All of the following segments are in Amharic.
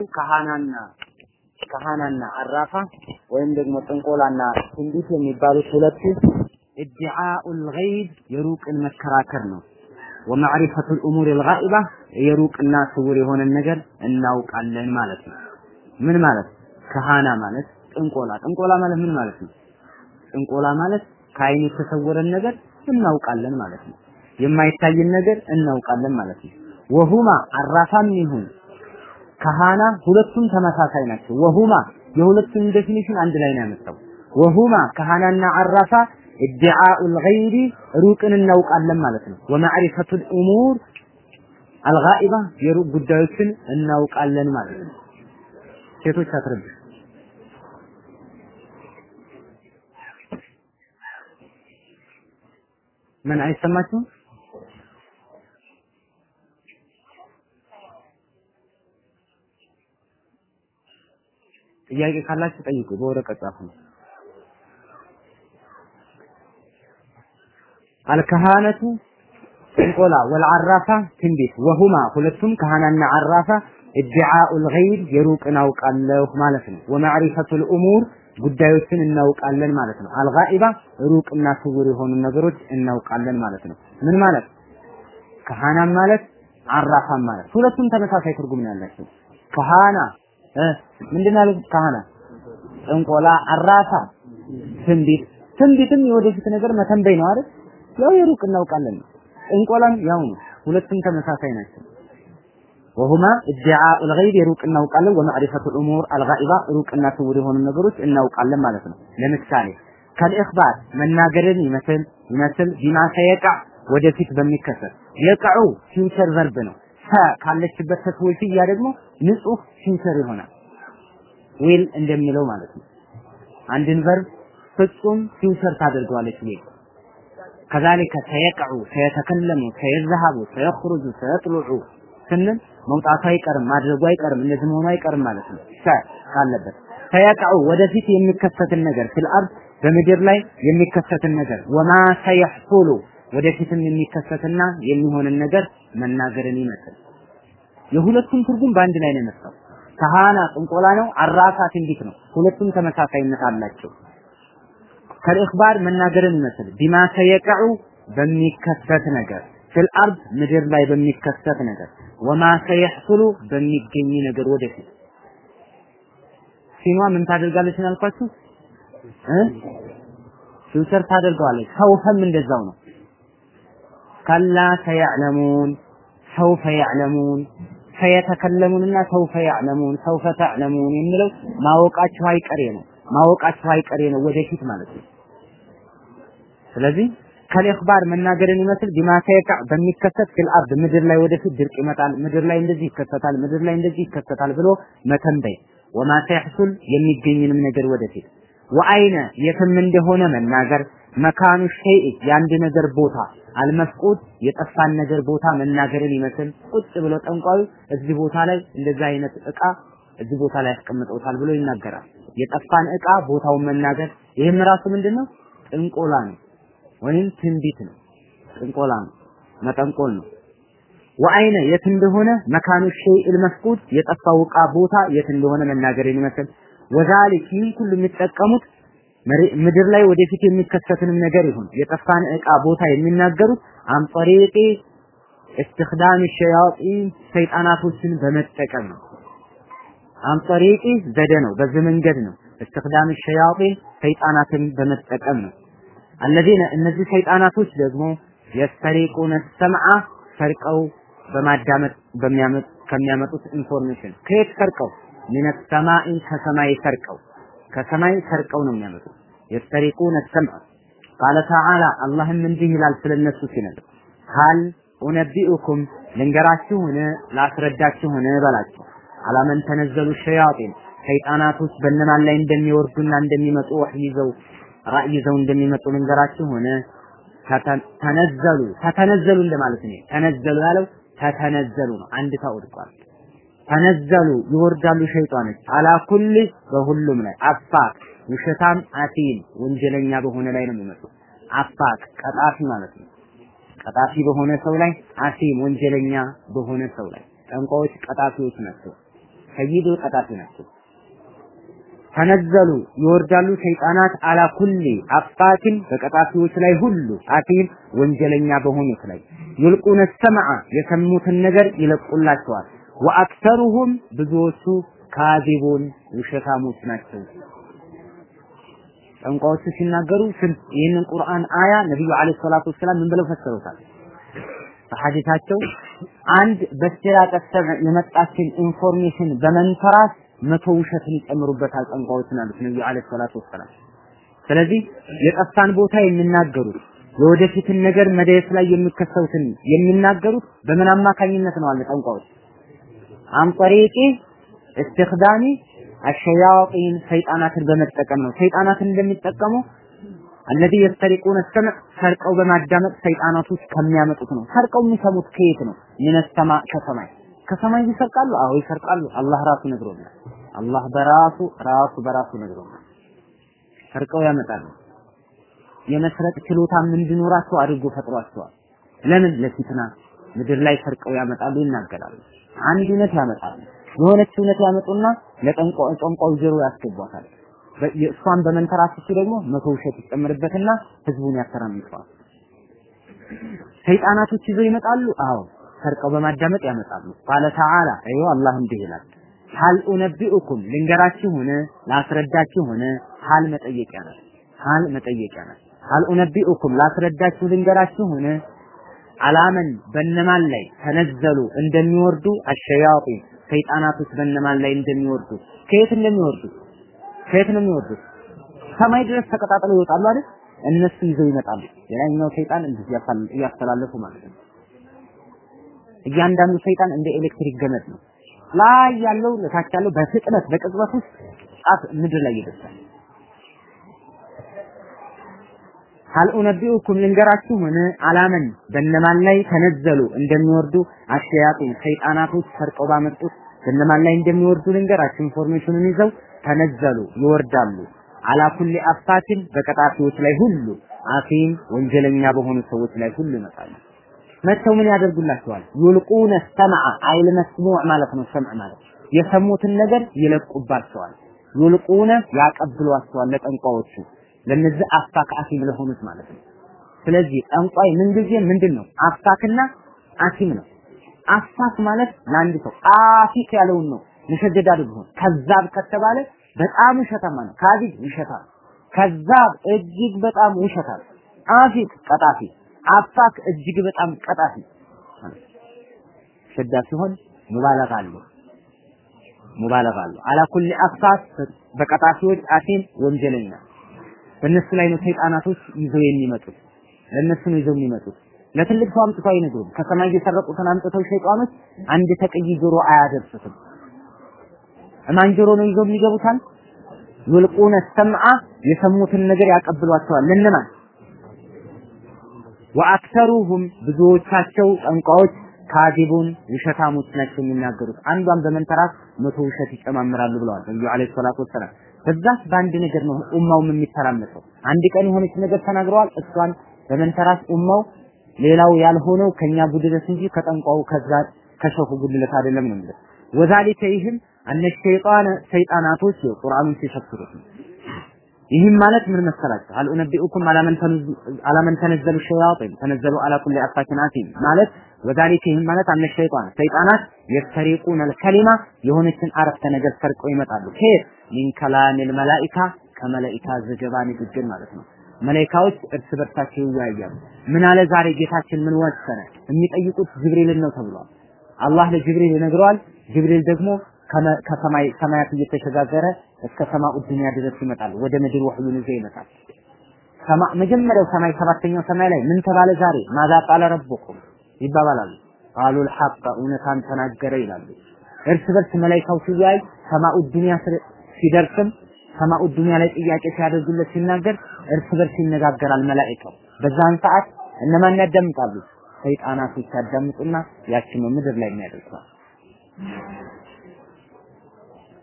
ካህናና ካህናና አራፋ ወይም ደግሞ ጥንቆላና ትንቢት የሚባሉት ሁለቱ ኢድዓኡል ገይብ የሩቅን መከራከር ነው። ወማዕሪፈቱል ኡሙር አልጋኢባ የሩቅና ስውር የሆነን ነገር እናውቃለን ማለት ነው። ምን ማለት ካህና ማለት ጥንቆላ ጥንቆላ ማለት ምን ማለት ነው? ጥንቆላ ማለት ከአይን የተሰወረን ነገር እናውቃለን ማለት ነው። የማይታይን ነገር እናውቃለን ማለት ነው። وهما عرافة ም ይሁን كهانة ሁለቱም ተመሳሳይ ናቸው። وهما የሁለቱም definition አንድ ላይ ነው ያመጣው። وهما كهانة ና عرافة ادعاء الغيب ሩቅን እናውቃለን ማለት ነው። ومعرفة الأمور الغائبة የሩቅ ጉዳዮችን እናውቃለን ማለት ነው። ሴቶች አትረብሽ። ምን አይሰማችሁም? ጥያቄ ካላችሁ ጠይቁ፣ በወረቀት ጻፉ። አልከሃነቱ ጥንቆላ ወልዓራፋ ትንቢት ወሁማ ሁለቱም ካህናና ዓራፋ ኢድዓኡል ገይብ የሩቅን አውቃለሁ ማለት ነው። ወማዕሪፈቱል ኡሙር ጉዳዮችን እናውቃለን ማለት ነው። አልጋኢባ ሩቅና ስውር የሆኑ ነገሮች እናውቃለን ማለት ነው። ምን ማለት ካህናም ማለት አራፋም ማለት ሁለቱም ተመሳሳይ ትርጉም ነው ያላቸው። ካህና ምንድን ያሉት ካህና ጥንቆላ፣ አራፋ ትንቢት። ትንቢትም የወደፊት ነገር መተንበይ ነው አይደል? ያው የሩቅ እናውቃለን ጥንቆላም ያው ነው። ሁለቱም ተመሳሳይ ናቸው። ወሁማ ادعاء الغيب የሩቅ እናውቃለን፣ ومعرفة الأمور الغائبة ሩቅና ስውር የሆኑ ነገሮች እናውቃለን ማለት ነው። ለምሳሌ كالإخبار መናገርን ይመስል ይመስል بما سيقع ወደፊት በሚከሰት يقع future verb ነው። ካለችበት تسويفية ደግሞ ንጹህ future ይሆናል። will እንደሚለው ማለት ነው። አንድን verb ፍጹም future ታደርገዋለች will كذلك سيقع፣ سيتكلم፣ سيذهب፣ سيخرج፣ سيطلع ስንል መውጣቱ አይቀርም ማድረጉ አይቀርም እንደዚህ መሆኑ አይቀርም ማለት ነው። ካለበት ሰየቅዑ ወደፊት የሚከሰትን ነገር ፊል አርድ በምድር ላይ የሚከሰትን ነገር ወማ ሰየሕሱሉ ወደፊትም የሚከሰትና የሚሆንን ነገር መናገርን ይመስል የሁለቱም ትርጉም በአንድ ላይ ነው የመጣው። ካህና ጥንቆላ ነው፣ አራፋ ትንቢት ነው። ሁለቱም ተመሳሳይነት አላቸው። ከልእኽባር መናገርን ይመስል ቢማ ሰየቅዑ በሚከሰት ነገር في الأرض ምድር ላይ በሚከሰት ነገር وما سيحصل በሚገኝ ነገር ወደፊት ሲኗ ምን ታደርጋለች ያልኳችሁ እ future ታደርገዋለች። سوف ም እንደዛው ነው። كلا سيعلمون سوف يعلمون سيتكلمون ና سوف يعلمون سوف تعلمون የሚለው ማወቃችሁ አይቀሬ ነው። ማወቃችሁ አይቀሬ ነው ወደፊት ማለት ነው። ስለዚህ ከልእኽባር መናገርን ይመስል ቢማ ሰየቃዕ በሚከሰት ፊል አርድ ምድር ላይ ወደፊት ድርቅ ይመጣል፣ ምድር ላይ እንደዚህ ይከሰታል፣ ምድር ላይ እንደዚህ ይከሰታል ብሎ መተንበይ ወማ ሰየሕሱል የሚገኝንም ነገር ወደፊት ወአይነ የትም እንደሆነ መናገር መካኑ ሸይእ የአንድ ነገር ቦታ አልመፍቁድ የጠፋን ነገር ቦታ መናገርን ይመስል ቁጭ ብሎ ጠንቋዩ እዚህ ቦታ ላይ እንደዛ አይነት እቃ እዚህ ቦታ ላይ ያስቀምጠውታል ብሎ ይናገራል። የጠፋን እቃ ቦታውን መናገር ይህም ራሱ ምንድነው? ጥንቆላ ነው ወይም ትንቢት ነው። ጥንቆላ ነው፣ መጠንቆል ነው። ወአይነ የት እንደሆነ መካኑ ሸይእ መፍቁድ የጠፋው እቃ ቦታ የት እንደሆነ መናገርን ይመስል ወዛሊክ ይህን ሁሉ የሚጠቀሙት ምድር ላይ ወደፊት የሚከሰትንም ነገር ይሁን የጠፋን እቃ ቦታ የሚናገሩት አንጠሪቂ እስትኽዳም ሸያጢን ሰይጣናቶችን በመጠቀም ነው። عن طريق ዘዴ ነው፣ በዚህ መንገድ ነው። استخدام شياطين ሰይጣናትን በመጠቀም ነው። الذين እነዚህ ሰይጣናቶች ደግሞ يسترقون السمع ሰርቀው በማዳመጥ ከሚያመጡት information ከየት ሰርቀው من السماء ከሰማይ ሰርቀው ከሰማይ ሰርቀው ነው የሚያመጡት። يسترقون السمع قال تعالى አላህም እንዲህ ይላል ስለነሱ ሲነግር هل أنبئكم ልንገራችሁን ላስረዳችሁን በላቸው። አላመን ተነዘሉ ሸያጢን ሰይጣናቶች በእነማን ላይ እንደሚወርዱና እንደሚመጡ ወህይ ይዘው ራእይ ይዘው እንደሚመጡ ልንገራችሁን? ተነዘሉ ተተነዘሉ እንደማለት ነው። ተነዘሉ ያለው ተተነዘሉ ነው። አንድ ታውድቋል ተነዘሉ ይወርዳሉ ሸይጣኖች። አላ ኩል በሁሉም ላይ አፋክ ውሸታም አሲም ወንጀለኛ በሆነ ላይ ነው የሚመጡት አፋክ ቀጣፊ ማለት ነው ቀጣፊ በሆነ ሰው ላይ አሲም ወንጀለኛ በሆነ ሰው ላይ ጠንቋዎች ቀጣፊዎች ናቸው ሰይዱል ቀጣፊ ናቸው። ተነዘሉ ይወርዳሉ ሰይጣናት አላ ኩሊ አፋኪን በቀጣፊዎች ላይ ሁሉ አቲም ወንጀለኛ በሆኑት ላይ ይልቁነ ሰምዐ የሰሙትን ነገር ይለቁላቸዋል። ወአክሰሩሁም ብዙዎቹ ካዚቡን ውሸታሞች ናቸው። ጠንቋዎቹ ሲናገሩ ይህንን ቁርአን አያ ነብዩ عليه الصلاة والسلام ምን ብለው ፈሰሩታል? በሐዲታቸው አንድ በ استراق السمع የመጣችን information በመንተራስ መቶ ውሸትን ይጨምሩበታል ጠንቋዎችን አሉት ነብዩ عليه الصلاة والسلام። ስለዚህ የጠፋን ቦታ የሚናገሩት የወደፊትን ነገር መደየት ላይ የሚከሰቱትን የሚናገሩት በምን አማካኝነት ነው አለ ጠንቋዎች عن طريق እስትኽዳሚ አሸያጢን ሰይጣናትን በመጠቀም ነው። ሰይጣናትን እንደሚጠቀሙ አለዚ የስተሪቁነ ሰምዕ ሰርቀው በማዳመጥ ሰይጣናቶች ከሚያመጡት ነው። ሰርቀው የሚሰሙት ከየት ነው? ሚነሰማ ከሰማይ ከሰማይ ይሰርቃሉ። አዎ ይሰርቃሉ። አላህ ራሱ ነግሮናል። አላህ በራሱ ራሱ በራሱ ነግሮናል። ሰርቀው ያመጣሉ። የመስረቅ ችሎታም እንዲኖራቸው አድርጎ ፈጥሯቸዋል። ለምን? ለፊትና ምድር ላይ ሰርቀው ያመጣሉ፣ ይናገራሉ። አንድ እውነት ያመጣሉ። የሆነች እውነት ያመጡና ለጠንቋይ ጠንቋዩ ጆሮ ያስገቧታል። እሷን በመንተራስሱ ደግሞ መቶ ውሸት ይጨምርበትና ህዝቡን ያተራምሰዋል። ሰይጣናቶች ይዘው ይመጣሉ። አዎ ሰርቀው በማዳመጥ ያመጣሉ። ቃለ ተዓላ አዩ አላህ እንዲህ ይላል ሀል ኡነቢኡኩም ልንገራችሁ ሆነ ላስረዳችሁ ሆነ ሀል መጠየቂያ ናት። ሀል መጠየቂያ ናት። ሀል ኡነቢኡኩም ላስረዳችሁ ልንገራችሁ ሆነ አላመን በነማን ላይ ተነዘሉ እንደሚወርዱ አሸያጢን ሰይጣናቶች በነማን ላይ እንደሚወርዱ ከየት እንደሚወርዱ ከየት ነው የሚወርዱት? ሰማይ ድረስ ተቀጣጥለው ይወጣሉ አይደል? እነሱ ይዘው ይመጣሉ። የላይኛው ሰይጣን እንደዚህ እያስተላለፉ ማለት ነው። እያንዳንዱ ሰይጣን እንደ ኤሌክትሪክ ገመድ ነው። ላይ ያለው ለታች ያለው በፍጥነት በቅጽበት ውስጥ ጫፍ ምድር ላይ ይደርሳል። هل أنبئكم ልንገራችሁ ሆነ على من በነማን ላይ تنزل እንደሚወርዱ الشياطين ሰይጣናቶች ሰርቀው ባመጡት በነማን ላይ እንደሚወርዱ ልንገራችሁ information ኑን ይዘው تنزل ይወርዳሉ على كل أفاك በቀጣፊዎች ላይ ሁሉ أثيم ወንጀለኛ በሆኑ ሰዎች ላይ ሁሉ ይመጣሉ መተው ምን ያደርጉላቸዋል? يلقون السمع أي المسموع ማለት ነው። سمع ማለት የሰሙትን ነገር ይለቁባቸዋል። يلقون ያቀብሏቸዋል ለጠንቋዎቹ ለነዚህ أفاك أثيم ለሆኑት ማለት ነው ስለዚህ ጠንቋይ ምንጊዜ ምንድን ነው أفاك ና أثيم ነው أفاك ማለት ለአንድ ሰው آفك ያለውን ነው መሸደድ አድርጎ كذاب ከተባለ በጣም ውሸታማ ነው። كاذب ውሸታም፣ كذاب እጅግ በጣም ውሸታም፣ آفك ቀጣፊ፣ أفاك እጅግ በጣም ቀጣፊ። شدة ሲሆን ሙባለጋ አለው ሙባለጋ አለው። አላ ኩሊ አፋክ በቀጣፊዎች አሲም ወንጀለኛ። በእነሱ ላይ ነው ሰይጣናቶች ይዘው የሚመጡት። ለእነሱ ነው ይዘው የሚመጡት። ለትልቅ ሰው አምጥተው አይነግሩም። ከሰማይ የሰረቁትን አምጥተው ሸይጣኖች አንድ ተቀይ ጆሮ አያደርሱትም። ማን ጆሮ ነው ይዘው የሚገቡታል? ይልቁነ ሰምዐ የሰሙትን ነገር ያቀብሏቸዋል። ለነማን ወአክሰሩሁም ብዙዎቻቸው ጠንቋዎች ካዚቡን ውሸታሞች ናቸው የሚናገሩት። አንዷን በመንተራስ መቶ ውሸት ይጨማምራሉ ብለዋል ነብዩ አለይሂ ሰላቱ ወሰላም። በዛች በአንድ ነገር ነው ኡማውም የሚተራመሰው። አንድ ቀን የሆነች ነገር ተናግረዋል። እሷን በመንተራስ ኡማው ሌላው ያልሆነው ከኛ ጉድለት እንጂ ከጠንቋው ከዛ ከሸኹ ጉድለት አይደለም ነው የሚለው ወዛሊከ ይህም አነ ሸይጣን ሰይጣናቶች ቁርአኑን ነው። ይህም ማለት ምን መሰላችሁ? አል ኡነቢኡኩም አላመን ተነዘሉ ሸያጢን ተነዘሉ አላ ኩሊ አፋኪን አሲም ማለት ወዛሊከ ይህም ማለት አነ ሸይጣን ሰይጣናት የስተሪቁን አልከሊማ የሆነችን አረፍተ ነገር ሰርቀው ይመጣሉ። ከየት ሚን ከላሚል መላኢካ ከመላኢካ ዘገባ ንግግር ማለት ነው። መላኢካዎች እርስ በርሳቸው ይወያያሉ። ምን አለ ዛሬ ጌታችን ምን ወሰነ? የሚጠይቁት ጅብሪልን ነው ተብሏል። አላህ ለጅብሪል ይነግረዋል። ጅብሪል ደግሞ ከሰማይ ሰማያት እየተሸጋገረ እስከ ሰማኡ ዱንያ ድረስ ይመጣል። ወደ ምድር ወህዩን ይዞ ይመጣል። መጀመሪያው ሰማይ ሰባተኛው ሰማይ ላይ ምን ተባለ ዛሬ ማዛ ቃለ ረቡኩም ይባባላሉ። ቃሉ ልሐቅ እውነታን ተናገረ ይላሉ። እርስ በርስ መላይካው ሲወያይ ሰማኡ ዱንያ ሲደርስም ሰማኡ ዱንያ ላይ ጥያቄ ሲያደርጉለት ሲናገር እርስ በርስ ይነጋገራል መላኢካው። በዛን ሰዓት እነማን ያዳምጣሉ? ሰይጣናቶች ያዳምጡና ያችን ምድር ላይ የሚያደርሷል።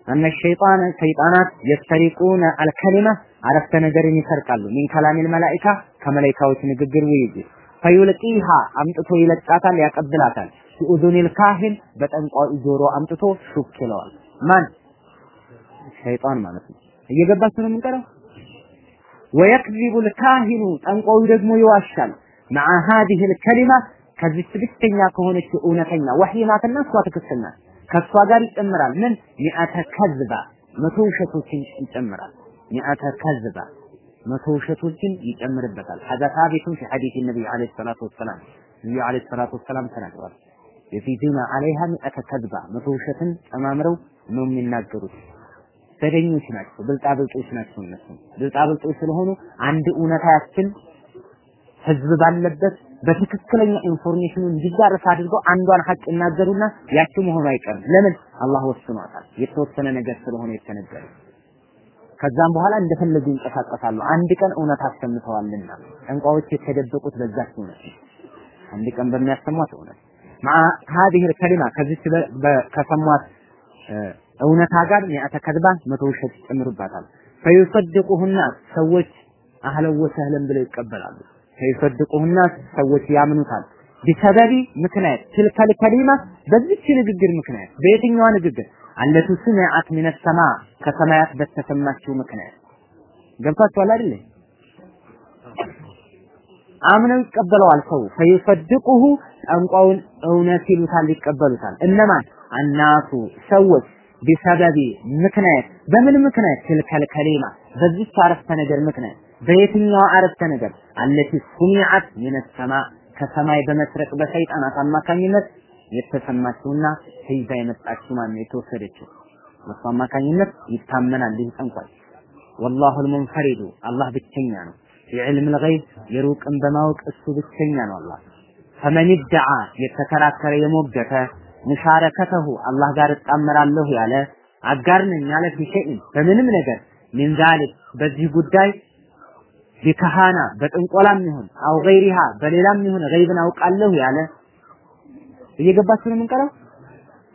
እነ ሸይጣን ሰይጣናት የስተሪቁነ አልከሊማ አረፍተ ነገርን ይሰርቃሉ። ሚን ከላሚል መላኢካ ከመላኢካዎች ንግግር ውይይት ፈዩልቂሃ አምጥቶ ይለቃታል፣ ያቀብላታል። ፊኡዙኒል ካህን በጠንቋይ ጆሮ አምጥቶ ሹክ ይለዋል። ማን ሸይጣን ማለት ነው። እየገባችሁ ነው የምንቀረው። ወየክዚቡ ልካሂኑ ጠንቋዩ ደግሞ ይዋሻል። መዓ ሀዲህ ልከሊማ ከዚች ብቸኛ ከሆነች እውነተኛ ወህይ እሷ ትክክል ናት። ከእሷ ጋር ይጨምራል። ምን ሚአተ ከዝባ መቶ ውሸቶችን ይጨምራል። ሚአተ ከዝባ መቶ ውሸቶችን ይጨምርበታል። ሀዛ ሳቢቱን ፊ ሐዲስ ነቢይ ዓለይሂ ሰላቱ ወሰላም ነቢዩ ዓለይሂ ሰላቱ ወሰላም ተናግረዋል። የፊዚና አለይሃ ሚአተ ከዝባ መቶ ውሸትን ጨማምረው ነው የሚናገሩት። ዘደኞች ናቸው፣ ብልጣብልጦች ናቸው። እነሱ ብልጣብልጦች ስለሆኑ አንድ እውነታ ያክል ህዝብ ባለበት በትክክለኛ information ኑ እንዲዳረስ አድርገው አንዷን ሀቅ ይናገሩና ያቺ መሆኑ አይቀርም። ለምን አላህ ወስኗታል። የተወሰነ ነገር ስለሆነ የተነገረ ከዛም በኋላ እንደፈለጉ ይንቀሳቀሳሉ። አንድ ቀን እውነት አሰምተዋልና ጠንቋዎች የተደበቁት በዛች እውነት ነው። አንድ ቀን በሚያሰሟት እውነት هذه الكلمة ከዚች ከሰሟት እውነታ ጋር ሚአተ ከድባ መቶ ውሸት ይጨምሩባታል። ፈዩሰድቁሁና ሰዎች አህለን ወሰህለን ብለው ይቀበላሉ። ፈዩሰድቁሁና ሰዎች ያምኑታል። ቢሰበቢ ምክንያት ትልከል ከሊማ በዚች ንግግር ምክንያት በየትኛዋ ንግግር አለቱ ስሚዓት ሚነ ሰማ ከሰማያት በተሰማችው ምክንያት። ገብታችኋል አይደል? አምነው ይቀበለዋል ሰው። ፈይሰድቁሁ ጠንቋውን እውነት ይሉታል ይቀበሉታል። እነማን? አናሱ ሰዎች ቢሰበቢ ምክንያት። በምን ምክንያት? ትልከል ከሊማ በዚች አረፍተ ነገር ምክንያት። በየትኛው አረፍተ ነገር? አለቲ ሱሚዓት ሚነ ሰማ ከሰማይ በመስረቅ በሰይጣናት አማካኝነት የተሰማችውና ተይዛ የመጣችው ማን የተወሰደችው። በሱ አማካኝነት ይታመናል። ይህ ጠንቋይ። ወላሁ አልሙንፈሪዱ አላህ ብቸኛ ነው። የዕልም ልገይብ የሩቅን በማወቅ እሱ ብቸኛ ነው አላህ። ፈመን ይደዓ የተከራከረ የሞገተ ሙሻረከተሁ አላህ ጋር እጣመራለሁ ያለ አጋር ያለ ፊሸይን በምንም ነገር ሚን ዛሊክ በዚህ ጉዳይ ቢከሃና በጥንቆላም ይሁን አው ገይሪሃ በሌላም ይሁን ገይብን አውቃለሁ ያለ እየገባችሁ ነው የምንቀረው?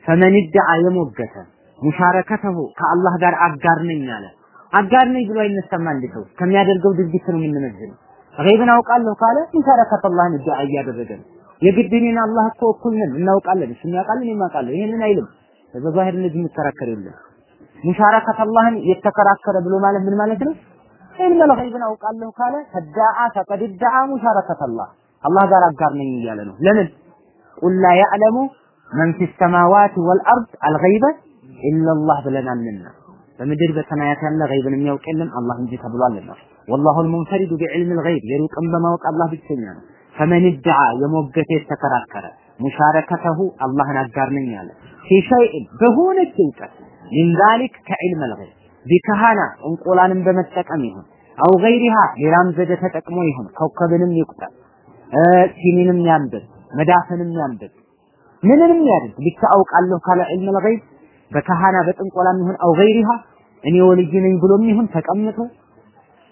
ፈመን ይደዓ የሞገተ ሙሻረከተሁ ከአላህ ጋር አጋር ነኝ ያለ አጋር ነኝ ብሎ አይነሳም አንድ ሰው። ከሚያደርገው ድርጊት ነው የምንመዝነው። ገይብን አውቃለሁ ካለ ሙሻረከተ አላህን ይደዓ እያደረገ ነው። የግድ እኔን አላህ እኮ እኩል ነን እናውቃለን። እሱ ያውቃል እኔም አውቃለሁ ይሄንን አይልም። በዛሂር እንደዚህ የሚከራከር የለም። ሙሻረከተ አላህን የተከራከረ ብሎ ማለት ምን ማለት ነው? ኢልመ ለገይብን አውቃለሁ ካለ ፈዳአ ፈቀድ ሙሻረከተ አላህ አላህ ጋር አጋር ነኝ እያለ ነው። ለምን ቁል ላ ያዕለሙ መን ፊ ሰማዋት ወልአርድ አልገይበ ኢላላህ ብለናልና በምድር በሰማያት ያለ ገይብን የሚያውቅ የለም አላህ እንጂ ተብሏልና ወላሁ አልሙንፈሪዱ ቢዕልም ልገይብ የሩቅን በማወቅ አላህ ብቸኛ ነው ፈመን ዳዓ የሞገተ የተከራከረ ሙሻረከተሁ አላህን አጋር ነኝ አለ ፊ ሸይእን በሆነች እውቀት ሚን ዛሊክ ከዕልም ልገይብ ቢከሃና እንቁላንን በመጠቀም ይሁን አው ገይሪሃ ሌላም ዘዴ ተጠቅሞ ይሁን ኮከብንም ይቁጠር ሲኒንም ያንብብ መዳፍንም ያንብብ ምንንም ያድርግ ብቻ አውቃለሁ ካለ ዕልም ልገይብ በከሃና በጥንቆላም ይሁን አው ገይሪሃ እኔ ወልይ ነኝ ብሎም ይሁን ተቀምጦ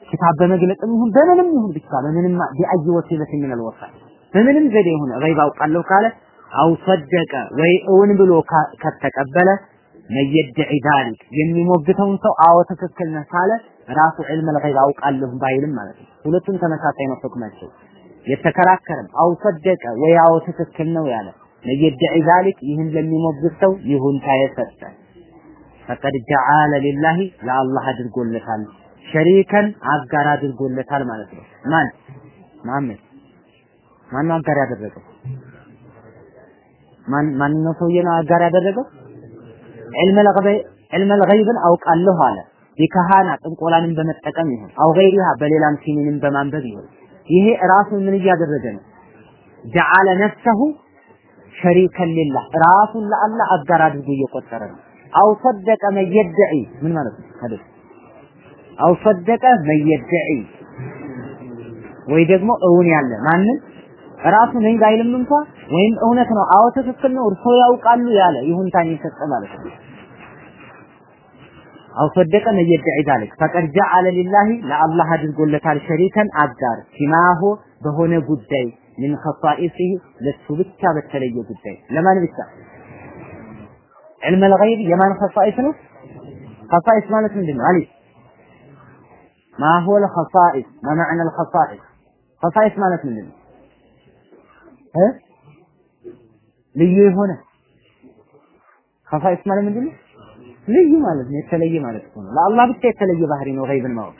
ኪታብ በመግለጽም ይሁን በምንም ይሁን ብቻ በምንም ቢአይ ወሲለት ምን አልወሳል በምንም ዘዴ ይሁን ገይብ አውቃለሁ ካለ አው ሰደቀ ወይ እውን ብሎ ከተቀበለ መየድዒ ዛሊክ የሚሞግተውን ሰው አዎ ትክክል ነህ ካለ ራሱ ዕልም ልገይብ አውቃለሁ ባይልም ማለት ነው። ሁለቱም ተመሳሳይ ነው ሁክማቸው። የተከራከረም አው ሰደቀ ወይ አዎ ትክክል ነው ያለ መየድዒ ዛሊክ ይህን ለሚሞግት ሰው ይሁንታ የሰጠ ፈቀድ ጀዓለ ሊላሂ ለአላህ አድርጎለታል ሸሪከን አጋር አድርጎለታል ማለት ነው። ማን ማመድ ማን አጋር ያደረገው? ማን ማንኛው ሰውዬ ነው አጋር ያደረገው? ዕልመ ለገይብ ዕልመ ለገይብን አውቃለሁ አለ። የካህና ጥንቆላንን በመጠቀም ይሁን አው ገይሪሃ በሌላም ሲኒንም በማንበብ ይሁን ይሄ ራሱን ምን እያደረገ ነው? ጀዓለ ነፍሰሁ ሸሪከን ሊላህ ራሱን ለአላህ አጋር አድርጎ እየቆጠረ ነው። አው ሰደቀ መየድዒ ምን ማለት ነው? ሀዲስ አው ሰደቀ መየድዒ ወይ ደግሞ እውን ያለ ማንን ራሱ ነኝ ባይልም እንኳ ወይም እውነት ነው አዎ ትክክል ነው እርሶ ያውቃሉ ያለ ይሁንታን የሰጠ ማለት ነው። አው ሰደቀ መየድዒ ዛሊክ ፈቀድ ጀዓለ ሊላሂ ለአላህ አድርጎለታል ሸሪከን አጋር ሲማሆ በሆነ ጉዳይ ምን ኸሳኢሲህ ለሱ ብቻ በተለየ ጉዳይ ለማን ብቻ ዕልመ ልገይብ የማን ኸሳኢስ ነው? ኸሳኢስ ማለት ምንድን ነው? አሊፍ ማ ሁወ ልኸሳኢስ ማ መዕነ ልኸሳኢስ ኸሳኢስ ማለት ምንድን ነው? ልዩ የሆነ ኸሳኢስ ማለት ምንድን ነው? ልዩ ማለት ነው የተለየ ማለት ነው ለአላህ ብቻ የተለየ ባህሪ ነው ገይብን ማወቅ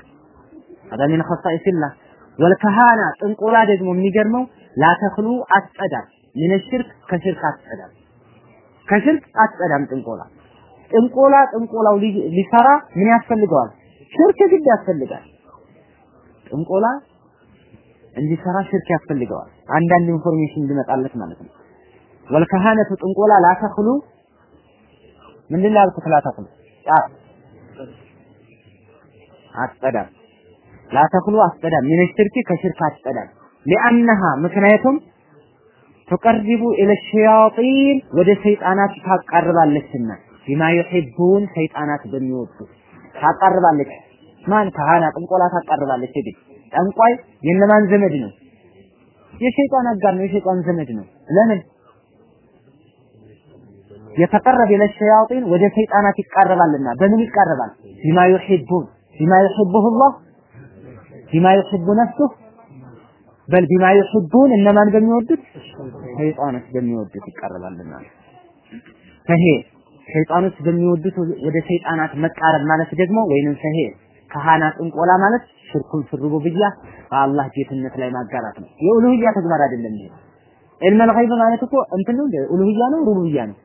هذا من خصائص الله ወልከሃና ጥንቆላ ደግሞ የሚገርመው ላተክሉ አትጸዳም ምን ሽርክ ከሽርክ አትጸዳም ከሽርክ አትጸዳም ጥንቆላ ጥንቆላ ጥንቆላው ሊሰራ ምን ያስፈልገዋል ሽርክ ግድ ያስፈልጋል ጥንቆላ እንዲሰራ ሽርክ ያስፈልገዋል አንዳንድ ኢንፎርሜሽን እንዲመጣለት ማለት ነው ወልከሃነቱ ጥንቆላ ላተክሉ ምንድን ነው ያልኩት لا تخلو አትጸዳም ላተክሉ አትጸዳም ምን ሽርክ ከሽርክ አትጸዳም ሊአነሃ ምክንያቱም ተቀርቡ ኢለ ወደ ሰይጣናት ታቃርባለችና ቢማ ይሕቡን ሰይጣናት በሚወዱ ታቃርባለች። ማን? ካህና ጥንቆላ ታቃርባለች። ሄድ ጠንቋይ የነማን ዘመድ ነው? የሸይጣን አጋር ነው። የሸይጣን ዘመድ ነው። ለምን የተቀረበ ኢለ ሸያጢን ወደ ሰይጣናት ይቃረባልና በምን ይቃረባል? ቢማ ይሕቡን ቢማ አላህ ቢማ ይሕቡ ነፍሱህ። በል ቢማ ይሕቡን እነማን በሚወዱት? ሰይጣኖች በሚወዱት ይቀርባልና ፈሄ ሰይጣኖች በሚወዱት ወደ ሰይጣናት መቃረብ ማለት ደግሞ ወይንም ፈሄ ከሃና ጥንቆላ ማለት ሽርኩን ፍሩቡብያ በአላህ ጌትነት ላይ ማጋራት ነው። የኡሉህያ ተግባር አይደለም ይሄ። ዒልመል ገይብ ማለት እኮ እንትን ነው ኡሉህያ ነው ሩቡብያ ነው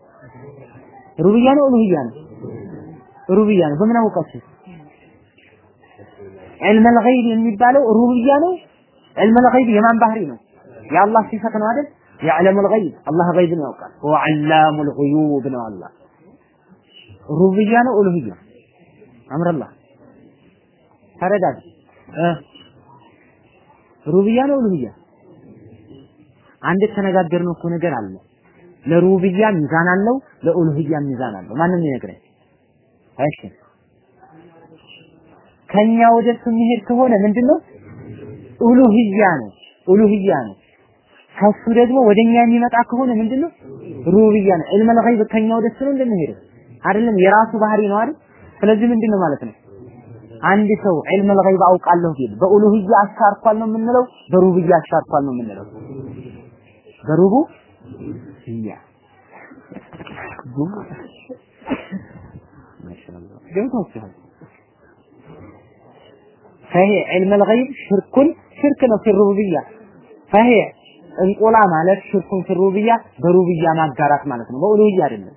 ሩቡብያ ነው ኡሉህያ ነው ሩቡብያ ነው። በምን አወቃችሁ? ዒልመል ገይብ የሚባለው ሩቡብያ ነው علم الغيب የማን ባህሪ ነው? የአላህ ሲፈት ነው አይደል? يعلم الغيب አላህ ገይብን ያውቃል። هو علام الغيوب ነው አላህ። ሩብያ ነው ኡሉህያ? አምረላህ ተረዳድ እ ሩብያ ነው ኡሉህያ? አንድ የተነጋገርነው እኮ ነገር አለ። ለሩብያ ሚዛን አለው፣ ለኡሉህያ ሚዛን አለው። ማንም ይነግረኝ። እሺ ከኛ ወደ እሱ የሚሄድ ከሆነ ምንድነው? ኡሉህያ ነው ኡሉህያ ነው። ከሱ ደግሞ ወደኛ የሚመጣ ከሆነ ምንድነው? ሩብያ ነው። ዒልመል ገይብ ከኛ ወደሱ ነው እንደሚሄደው። አይደለም የራሱ ባህሪ ነው አይደል? ስለዚህ ምንድነው ማለት ነው? አንድ ሰው ዒልመል ገይብ አውቃለሁ ቢል በኡሉህያ አሻርኳል ነው የምንለው በሩብያ አሻርኳል ነው የምንለው። በሩቡ ጅንያ ጉም ፈሄ ዕልም አልገይብ ሽርኩን ሽርክ ነው ፊሩብያ ፈሄ እንቁላ ማለት ሽርኩን ፊሩብያ በሩብያ ማጋራት ማለት ነው። በኡሉህያ አይደለም።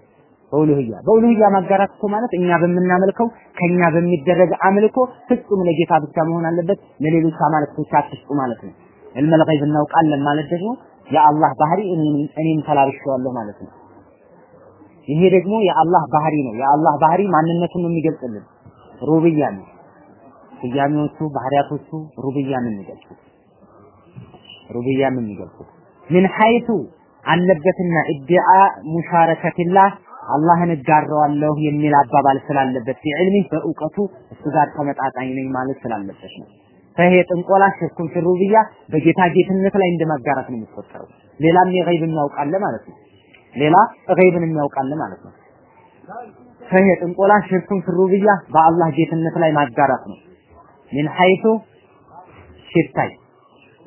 በኡሉህያ በኡሉህያ ማጋራት እኮ ማለት እኛ በምናመልከው ከኛ በሚደረግ አምልኮ ፍጹም ለጌታ ብቻ መሆን አለበት ለሌሎች አማልክቶች አትስጡ ማለት ነው። ዕልም አልገይብ እናውቃለን ማለት ደግሞ የአላህ ባህሪ እኔም ተላብሼዋለሁ ማለት ነው። ይሄ ደግሞ የአላህ ባህሪ ነው። የአላህ ባህሪ ማንነቱን ነው የሚገልጽልን። ሩብያ ነው። ስያሜዎቹ ባህሪያቶቹ ሩብያን የሚገልጹ ሩብያን የሚገልጹ ምን ሐይቱ አለበትና ኢድዓ ሙሻረከትላህ አላህን እጋራዋለሁ የሚል አባባል ስላለበት ፊዕልሚ በእውቀቱ እሱ ጋር ተመጣጣኝ ነኝ ማለት ስላለበት ነው። ፈሄ ጥንቆላ ሽርኩን ፊሩብያ በጌታ ጌትነት ላይ እንደማጋራት ነው የሚቆጠረው። ሌላም የገይብ የሚያውቃለ ማለት ነው። ሌላ ገይብን የሚያውቃለ ማለት ነው። ፈሄ ጥንቆላ ሽርኩን ፊሩብያ በአላህ ጌትነት ላይ ማጋራት ነው። ምን ሐይቱ ሲታይ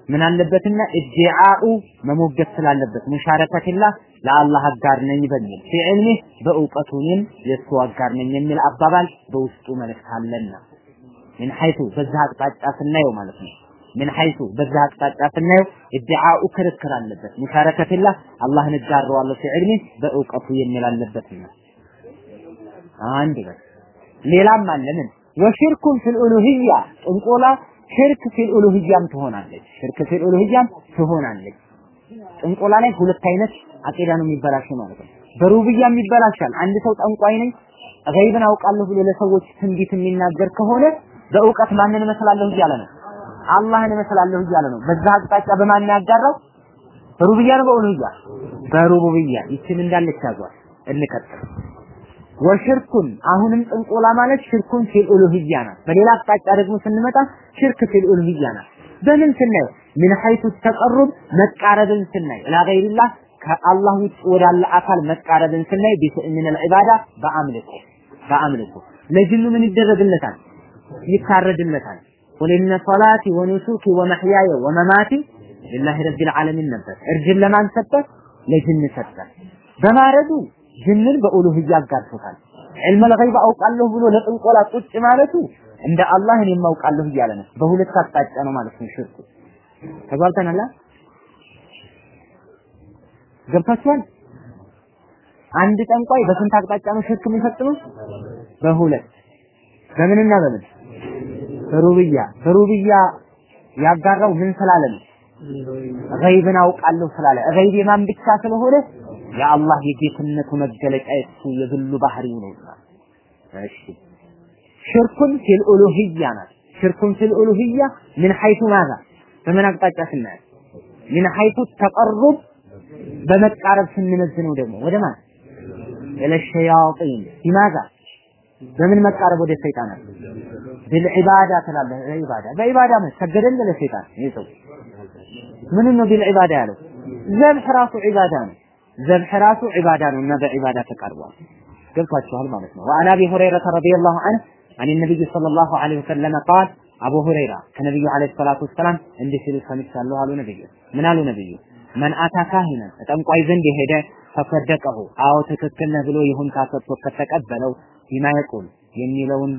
ምን አለበትና ኢድዓኡ መሞገት ስላለበት ሙሻረከትላ ለአላህ አጋር ነኝ በሚል ፊዕልሚ በእውቀቱ እኔም የእሱ አጋር ነኝ የሚል አባባል በውስጡ መልእክት አለና من حيث በዛ አቅጣጫ ስናየው ማለት ነው من حيث በዛ አቅጣጫ ስናየው ادعاء ክርክር አለበት مشاركة الله አላህን እጋረዋለሁ في علمه በእውቀቱ የሚል አለበትና አንድ بس ሌላም አለ ምን وشرك في الألوهية ጥንቆላ ሽርክ في الألوهية ም ትሆናለች። ሽርክ في الألوهية ም ትሆናለች። ጥንቆላ ላይ ሁለት አይነት አቂዳ ነው የሚበላሸው ማለት ነው። በሩብያም ይበላሻል። አንድ ሰው ጠንቋይ ነኝ ገይብን አውቃለሁ ብሎ ለሰዎች ትንቢት የሚናገር ከሆነ በእውቀት ማንን እመስላለሁ እያለ ነው። አላህን እመስላለሁ እያለ ነው። በዛ አቅጣጫ በማን ያጋራው? በሩብያ ነው በኡሉህያ? በሩቡብያ ይችን እንዳለች ያዟል። እንቀጥል። ወሽርኩን አሁንም ጥንቆላ ማለት ሽርኩን ፊል ኡሉህያ ናት። በሌላ አቅጣጫ ደግሞ ስንመጣ ሽርክ ፊል ኡሉህያ ናት። በምን ስናየው ምን ሐይቱ ተቀሩብ መቃረብን ስናይ ላ ገይሪላህ ከአላህ ውጭ ወዳለ አካል መቃረብን ስናይ ቢስእምን ልዕባዳ በአምልኮ በአምልኮ ለጅኑ ምን ይደረግለታል? ይታረድለታል። ቁል ኢነ ሶላቲ ወኑሱኪ ወመሕያየ ወመማቲ ሊላሂ ረቢል ዓለሚን ነበር። እርጅን ለማን ሰጠ? ለጅን ሰጠ። በማረዱ ጅንን በኡሉህያ አጋርቶታል። ዒልመል ገይብ አውቃለሁ ብሎ ለጥንቆላ ቁጭ ማለቱ እንደ አላህ እኔም አውቃለሁ እያለ ነው። በሁለት አቅጣጫ ነው ማለት ነው ሽርኩ። ተግባብተናል? ገብታችኋል? አንድ ጠንቋይ በስንት አቅጣጫ ነው ሽርክ የሚፈጽመው? በሁለት በምንና በምን? በሩብያ በሩብያ ያጋራው ምን ስላለ ነው? ገይብን አውቃለሁ ስላለ። ገይብ የማን ብቻ ስለሆነ? የአላህ የጌትነቱ መገለጫ የሱ የግሉ ባህሪው ነው። እሺ። ሽርኩን ፊል ኡሉሂያ ናት። ሽርኩን ፊል ኡሉሂያ ምን ሐይቱ ማዛ? በምን አቅጣጫ ስናየው? ምን ሐይቱ ተቀሩብ? በመቃረብ ስንመዝነው ደግሞ ወደ ማን? ኢለ ሸያጢን። ቢማዛ በምን መቃረብ ወደ ሰይጣናት ቢልዒባዳ ትላለህ። በዒባዳ በዒባዳ ምን ሰገደን ለሰይጣን ይህ ሰው ምን ነው ቢልዒባዳ ያለው? ዘብሕ ራሱ ዒባዳ ነው። ዘብሕ ራሱ ዒባዳ ነው እና በዒባዳ ተቀርቧል ገብቷችኋል ማለት ነው። ወአን አቢ ሁረይረተ ረዲየላሁ ዐንሁ አን ነቢይ ሰለላሁ ዐለይሂ ወሰለም ቃል አቡ ሁረይራ ከነቢዩ ዐለይሂ ሰላቱ ወሰላም እንዲህ ሲሉ ሰምቻለሁ አሉ ነብዩ ምን አሉ ነብዩ መን አታ ካሂነን ጠንቋይ ዘንድ የሄደ ፈሰደቀሁ አዎ ትክክል ነህ ብሎ ይሁንታ ሰጥቶ ከተቀበለው ቢማ የሚለውን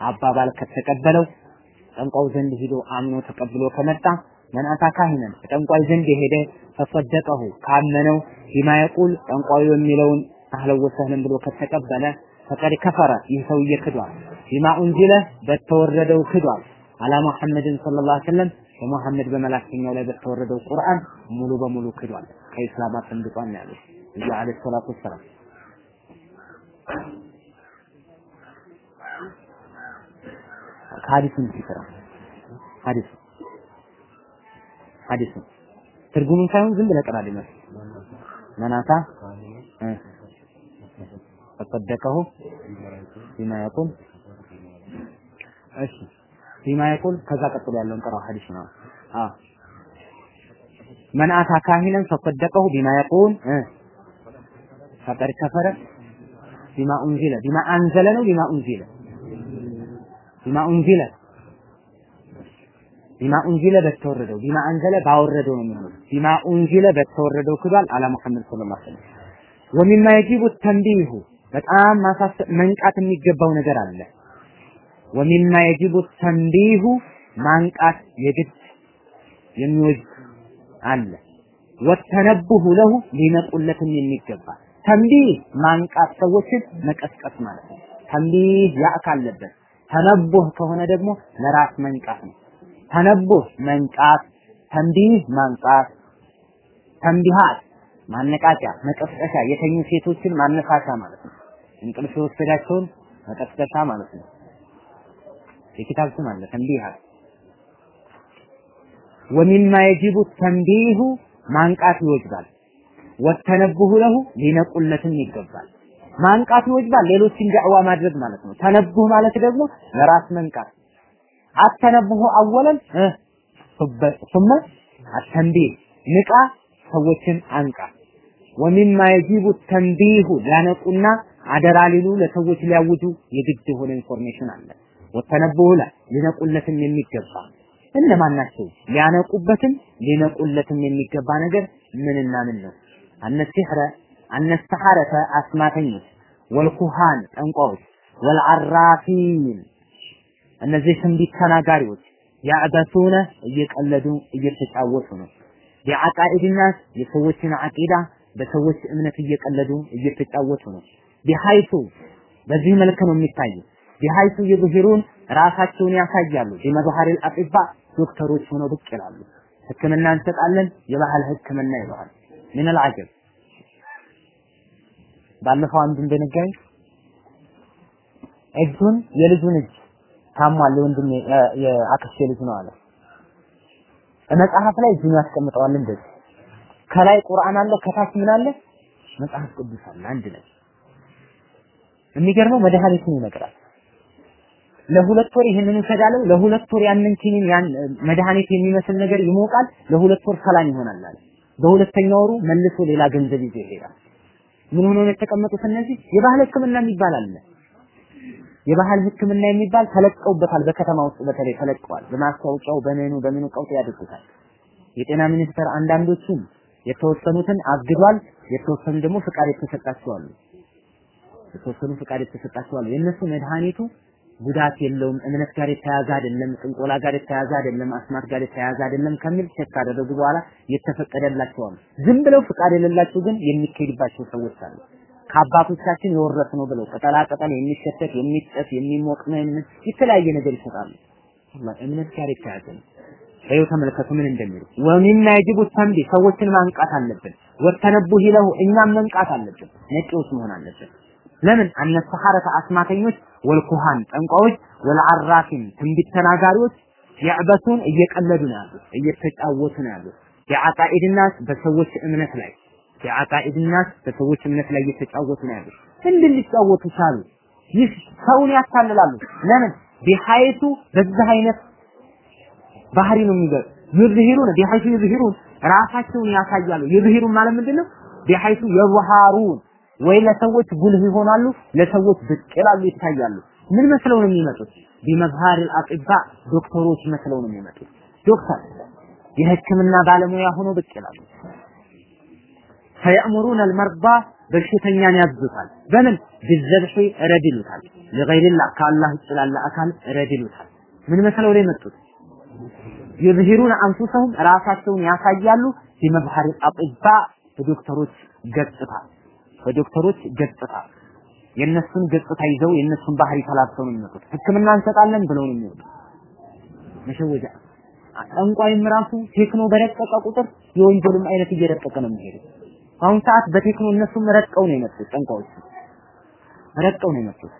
አባባል ከተቀበለው ጠንቋው ዘንድ ሂዶ አምኖ ተቀብሎ ከመጣ መን አታ ካሂነን ጠንቋይ ዘንድ የሄደ ፈሰደቀሁ ካመነው ቢማ ጠንቋዩ የሚለውን አህለ ወሰህልን ብሎ ከተቀበለ ፈቀድ ከፈረ ይህ ሰውዬ ክዷል። ቢማ ኡንዚለ በተወረደው ክዷል። አላ ሙሐመድን ሰለላሁ ዐለይሂ ወሰለም በሙሐመድ በመላክተኛው ላይ በተወረደው ቁርአን ሙሉ በሙሉ ክዷል። ከኢስላም አፈንግጧል ያሉት። ነብዩ አለይሂ ሰላቱ ወሰላም ሐዲሱን ሲቀራ ሐዲሱ ሐዲሱ ትርጉሙን ሳይሆን ዝም ብለህ ቀራልኝ ማለት መናታ ፈሰደቀሁ ቢማ የቁል እሺ ቢማ የቁል ከዛ ቀጥሎ ያለውን ቀራው ሐዲስ ነው። አ መን አታ ካሂነን ፈሰደቀሁ ቢማ የቁል ፈቀድ ከፈረ ቢማ ኡንዚለ ቢማ አንዘለ ነው ቢማ ኡንዚለ ቢማ ኡንዚለ ቢማ ኡንዚለ በተወረደው ቢማ አንዘለ ባወረደው ነው የሚሆነው። ቢማ ኡንዚለ በተወረደው ክዷል አላ ሙሐመድ ሰለላሁ ዐለይሂ ወሰለም። ወሚማ የጂቡ ተንቢሁ በጣም ማሳሰብ መንቃት የሚገባው ነገር አለ። ወሚማ የጂቡ ተንቢሁ ማንቃት የግድ የሚወጅ አለ። ወተነብሁ ለሁ ሊነቁለትም የሚገባ ተንቢህ ማንቃት ሰዎችን መቀስቀስ ማለት ነው። ተንቢህ ያእክ አለበት ተነቡህ ከሆነ ደግሞ ለራስ መንቃት ነው። ተነቡህ መንቃት ተንቢህ ማንቃት ተንቢሃት ማነቃቂያ መቀስቀሻ የተኙ ሴቶችን ማነሳሻ ማለት ነው። እንቅልፍ የወሰዳቸውን መቀስቀሻ ማለት ነው። የኪታብ ስም አለ ተንቢሃት። ومما يجب التنبيه ማንቃት ይወጅባል። والتنبه له ሊነቁለትም ይገባል ማንቃት ይወጅባል ሌሎችን ዳዕዋ ማድረግ ማለት ነው ተነብሁ ማለት ደግሞ ለራስ መንቃት አተነብሁ አወለን ثم التنبيه ንቃ ሰዎችን አንቃ ወሚማ የጂቡ ተንቢሁ ሊያነቁና አደራ ሊሉ ለሰዎች ሊያውጁ የግድ የሆነ ኢንፎርሜሽን አለ ወተነብሁ ላ ሊነቁለትም የሚገባ እነማን ናቸው ሊያነቁበትም ሊነቁለትም የሚገባ ነገር ምንና ምን ነው አነሲሕረ አነስተሐረተ አስማተኞች ወልኩሃን ጠንቋዎች፣ ወልዓራፊን እነዚህ ትንቢት ተናጋሪዎች ያዕበሱነ እየቀለዱ እየተጫወቱ ነው። ቢዓቃኢድ የሰዎችን አቂዳ በሰዎች እምነት እየቀለዱ እየተጫወቱ ነው። ቢሃይቱ በዚህ መልክ ነው የሚታየው። ቢሃይቱ ይዙሂሩን ራሳቸውን ያሳያሉ። ቢመዛሃሪል አጢባ ዶክተሮች ሆነው ብቅ ይላሉ። ህክምና እንሰጣለን፣ የባህል ህክምና ይለዋል። ምን አልዓጀብ ባለፈው አንዱን በነጋኝ እጁን የልጁን እጅ ታሟል ወንድም የአክስቴ ልጅ ነው አለ። መጽሐፍ ላይ እጁን ያስቀምጠዋል እንደዚህ። ከላይ ቁርአን አለ ከታች ምን አለ? መጽሐፍ ቅዱስ አለ አንድ ላይ። የሚገርመው መድኃኒትን ይነግራል። ለሁለት ወር ይህንን ውሰዳለው ለሁለት ወር ያንን ኪኒን ያን መድኃኒት የሚመስል ነገር ይሞቃል ለሁለት ወር ሰላም ይሆናል አለ። በሁለተኛ ወሩ መልሶ ሌላ ገንዘብ ይዞ ይሄዳል ምን ሆኖ ነው የተቀመጡት እነዚህ? የባህል ህክምና የሚባል አለ። የባህል ህክምና የሚባል ተለቀውበታል። በከተማ ውስጥ በተለይ ተለቀዋል። በማስታወቂያው በምኑ በምኑ ቀውጥ ያደርጉታል። የጤና ሚኒስቴር አንዳንዶቹን የተወሰኑትን አግዷል። የተወሰኑ ደግሞ ፍቃድ የተሰጣቸው አሉ። የተወሰኑ ፍቃድ የተሰጣቸው አሉ። የእነሱ መድኃኒቱ ጉዳት የለውም፣ እምነት ጋር የተያያዘ አይደለም፣ ጥንቆላ ጋር የተያያዘ አይደለም፣ አስማት ጋር የተያያዘ አይደለም ከሚል check ካደረጉ በኋላ የተፈቀደላቸው አሉ። ዝም ብለው ፍቃድ የሌላቸው ግን የሚካሄድባቸው ሰዎች አሉ። ከአባቶቻችን የወረስ ነው ብለው ቅጠላ ቅጠል የሚሸተት የሚጨስ የሚሞቅ ምን የተለያየ ነገር ይሰጣሉ። እምነት ጋር የተያያዘ ነው። ይኸው ተመልከቱ ምን እንደሚሉ ወሚማ የጅቡ ተንቢ ሰዎችን ማንቃት አለብን። ወተነቡህ ለሁ እኛም መንቃት አለብን። ነቂዎች መሆን አለብን። ለምን አነ አስማተኞች ወልኩሃን ጠንቋዎች ወልዓራፊን ትንቢት ተናጋሪዎች የዕበቱን እየቀለዱ ነው ያሉት፣ እየተጫወቱ ነው ያሉት። የዓቃኢድ በሰዎች እምነት ላይ የዓቃኢድ ናስ በሰዎች እምነት ላይ እየተጫወቱ ነው ያሉት። እንድን ሊጫወቱ ቻሉ? ይህ ሰውን ያታልላሉ። ለምን ቢሐይቱ በዚህ አይነት ባህሪ ነው የሚገር ይዝሂሩን ቢሐይቱ ይዝሂሩን ራሳቸውን ያሳያሉ። ይዝሂሩን ማለት ምንድነው? ቢሐይቱ የظሃሩን ወይ ለሰዎች ጉልህ ይሆናሉ፣ ለሰዎች ብቅ ይላሉ፣ ይታያሉ። ምን መስለው ነው የሚመጡት? ቢመዝሃር አልአጥባ ዶክተሮች መስለው ነው የሚመጡት። ዶክተር የሕክምና ባለሙያ ሆኖ ብቅ ይላሉ። ፈየእሙሩን አልመርዳ በሽተኛን ያዙታል። በምን ቢዘብሒ ረድ ይሉታል። ለገይሪላህ ከአላህ ውጭ ላለ አካል ረድ ይሉታል። ምን መስለው ነው የመጡት? ይዝሂሩን አንፉሰሁም ራሳቸውን ያሳያሉ። ቢመዝሃር አልአጥባ በዶክተሮች ገጽታ በዶክተሮች ገጽታ የነሱን ገጽታ ይዘው የነሱን ባህሪ ተላብሰው ነው የሚመጡት። ህክምና እንሰጣለን ብለው ነው የሚወጡት። መሸወጃ ጠንቋይም ራሱ ቴክኖ በረቀቀ ቁጥር የወንጀልም አይነት እየረቀቀ ነው የሚሄደው። አሁን ሰዓት በቴክኖ እነሱም ረቀው ነው የመጡት። ጠንቋዮች ረቀው ነው የመጡት።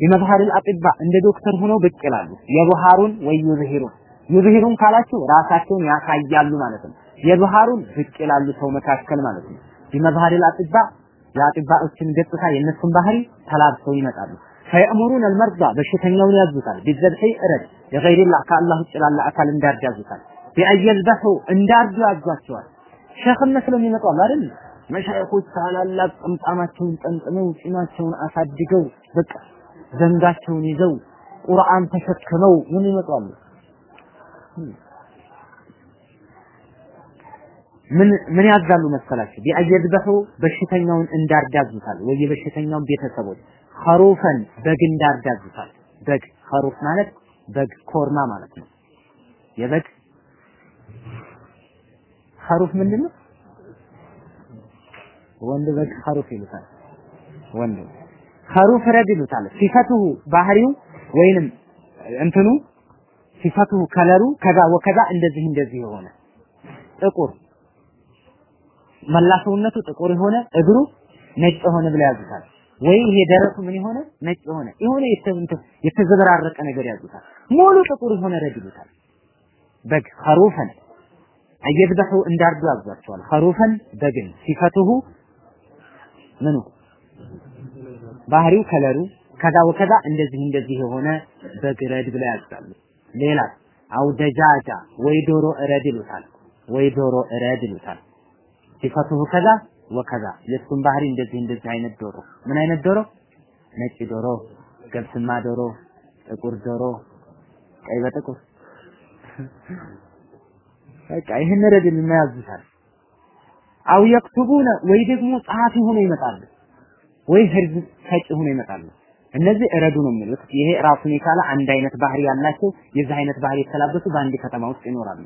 የመዝሃር አጥባ እንደ ዶክተር ሆነው ብቅ ይላሉ። የቡሃሩን ወይ ዩዝሂሩን ዩዝሂሩን ካላችሁ ራሳቸውን ያሳያሉ ማለት ነው። የቡሃሩን ብቅ ይላሉ ሰው መካከል ማለት ነው። ቢመዝሃር አጥባ የአጥባዎችን ገጽታ የእነሱን ባህሪ ተላብሰው ይመጣሉ። ፈየእሙሩን አልመርዳ በሽተኛውን ያዙታል። ቢዘብሒ እረድ ለገይሪላህ ከአላህ ውጭ ላለ አካል እንዳርድ ያዙታል። ቢአየዝበሑ እንዳርዱ ያዟቸዋል። ሸኽም መስለው ይመጣሉ አይደል? መሻይኾች ታላላቅ ጥምጣማቸውን ጠምጥመው ጺማቸውን አሳድገው በቃ ዘንጋቸውን ይዘው ቁርአን ተሸክመው ምን ይመጣሉ? ምን ምን ያዛሉ መሰላችሁ? ቢአየዝበሑ በሽተኛውን እንዳርድ ያዙታል። ወይ የበሽተኛውን ቤተሰቦች ኸሩፈን በግ እንዳርድ ያዙታል። በግ ኸሩፍ ማለት በግ ኮርማ ማለት ነው። የበግ ኸሩፍ ምንድን ነው? ወንድ በግ ኸሩፍ ይሉታል። ወንድ ኸሩፍ ረድ ይሉታል። ሲፈቱሁ ባህሪው ወይንም እንትኑ ሲፈቱሁ ከለሩ ከዛ ወከዛ እንደዚህ እንደዚህ የሆነ ጥቁር መላ ሰውነቱ ጥቁር የሆነ እግሩ ነጭ የሆነ ብለው ያዙታል። ወይ ይሄ ደረቱ ምን የሆነ ነጭ የሆነ የሆነ የተዘበራረቀ ነገር ያዙታል። ሙሉ ጥቁር የሆነ ረድ ይሉታል። በግ ኸሩፈን አየዝበሑ እንዳርዱ ያዟቸዋል። ኸሩፈን በግን ሲፈቱሁ ምኑ ባህሪው ከለሩ ከዛ ወከዛ እንደዚህ እንደዚህ የሆነ በግ ረድ ብለው ያዛሉ። ሌላ አው ደጃጃ ወይ ዶሮ እረድ ይሉታል። ወይ ዶሮ እረድ ይሉታል። ሲፈቱሁ ከዛ ወከዛ የእሱን ባህሪ እንደዚህ እንደዚህ አይነት ዶሮ ምን አይነት ዶሮ? ነጭ ዶሮ፣ ገብስማ ዶሮ፣ ጥቁር ዶሮ፣ ቀይ በጥቁር በቃ ይህን ረድል ያዙታል። አው የክቱቡነ ወይ ደግሞ ጸሐፊ ሆኖ ይመጣሉ፣ ወይ ህርዝ ሰጪ ሆኖ ይመጣሉ። እነዚህ እረዱ ነው የሚሉት። ይሄ ራሱን የቻለ አንድ አይነት ባህሪ ያላቸው የዚህ አይነት ባህሪ የተላበሱ በአንድ ከተማ ውስጥ ይኖራሉ።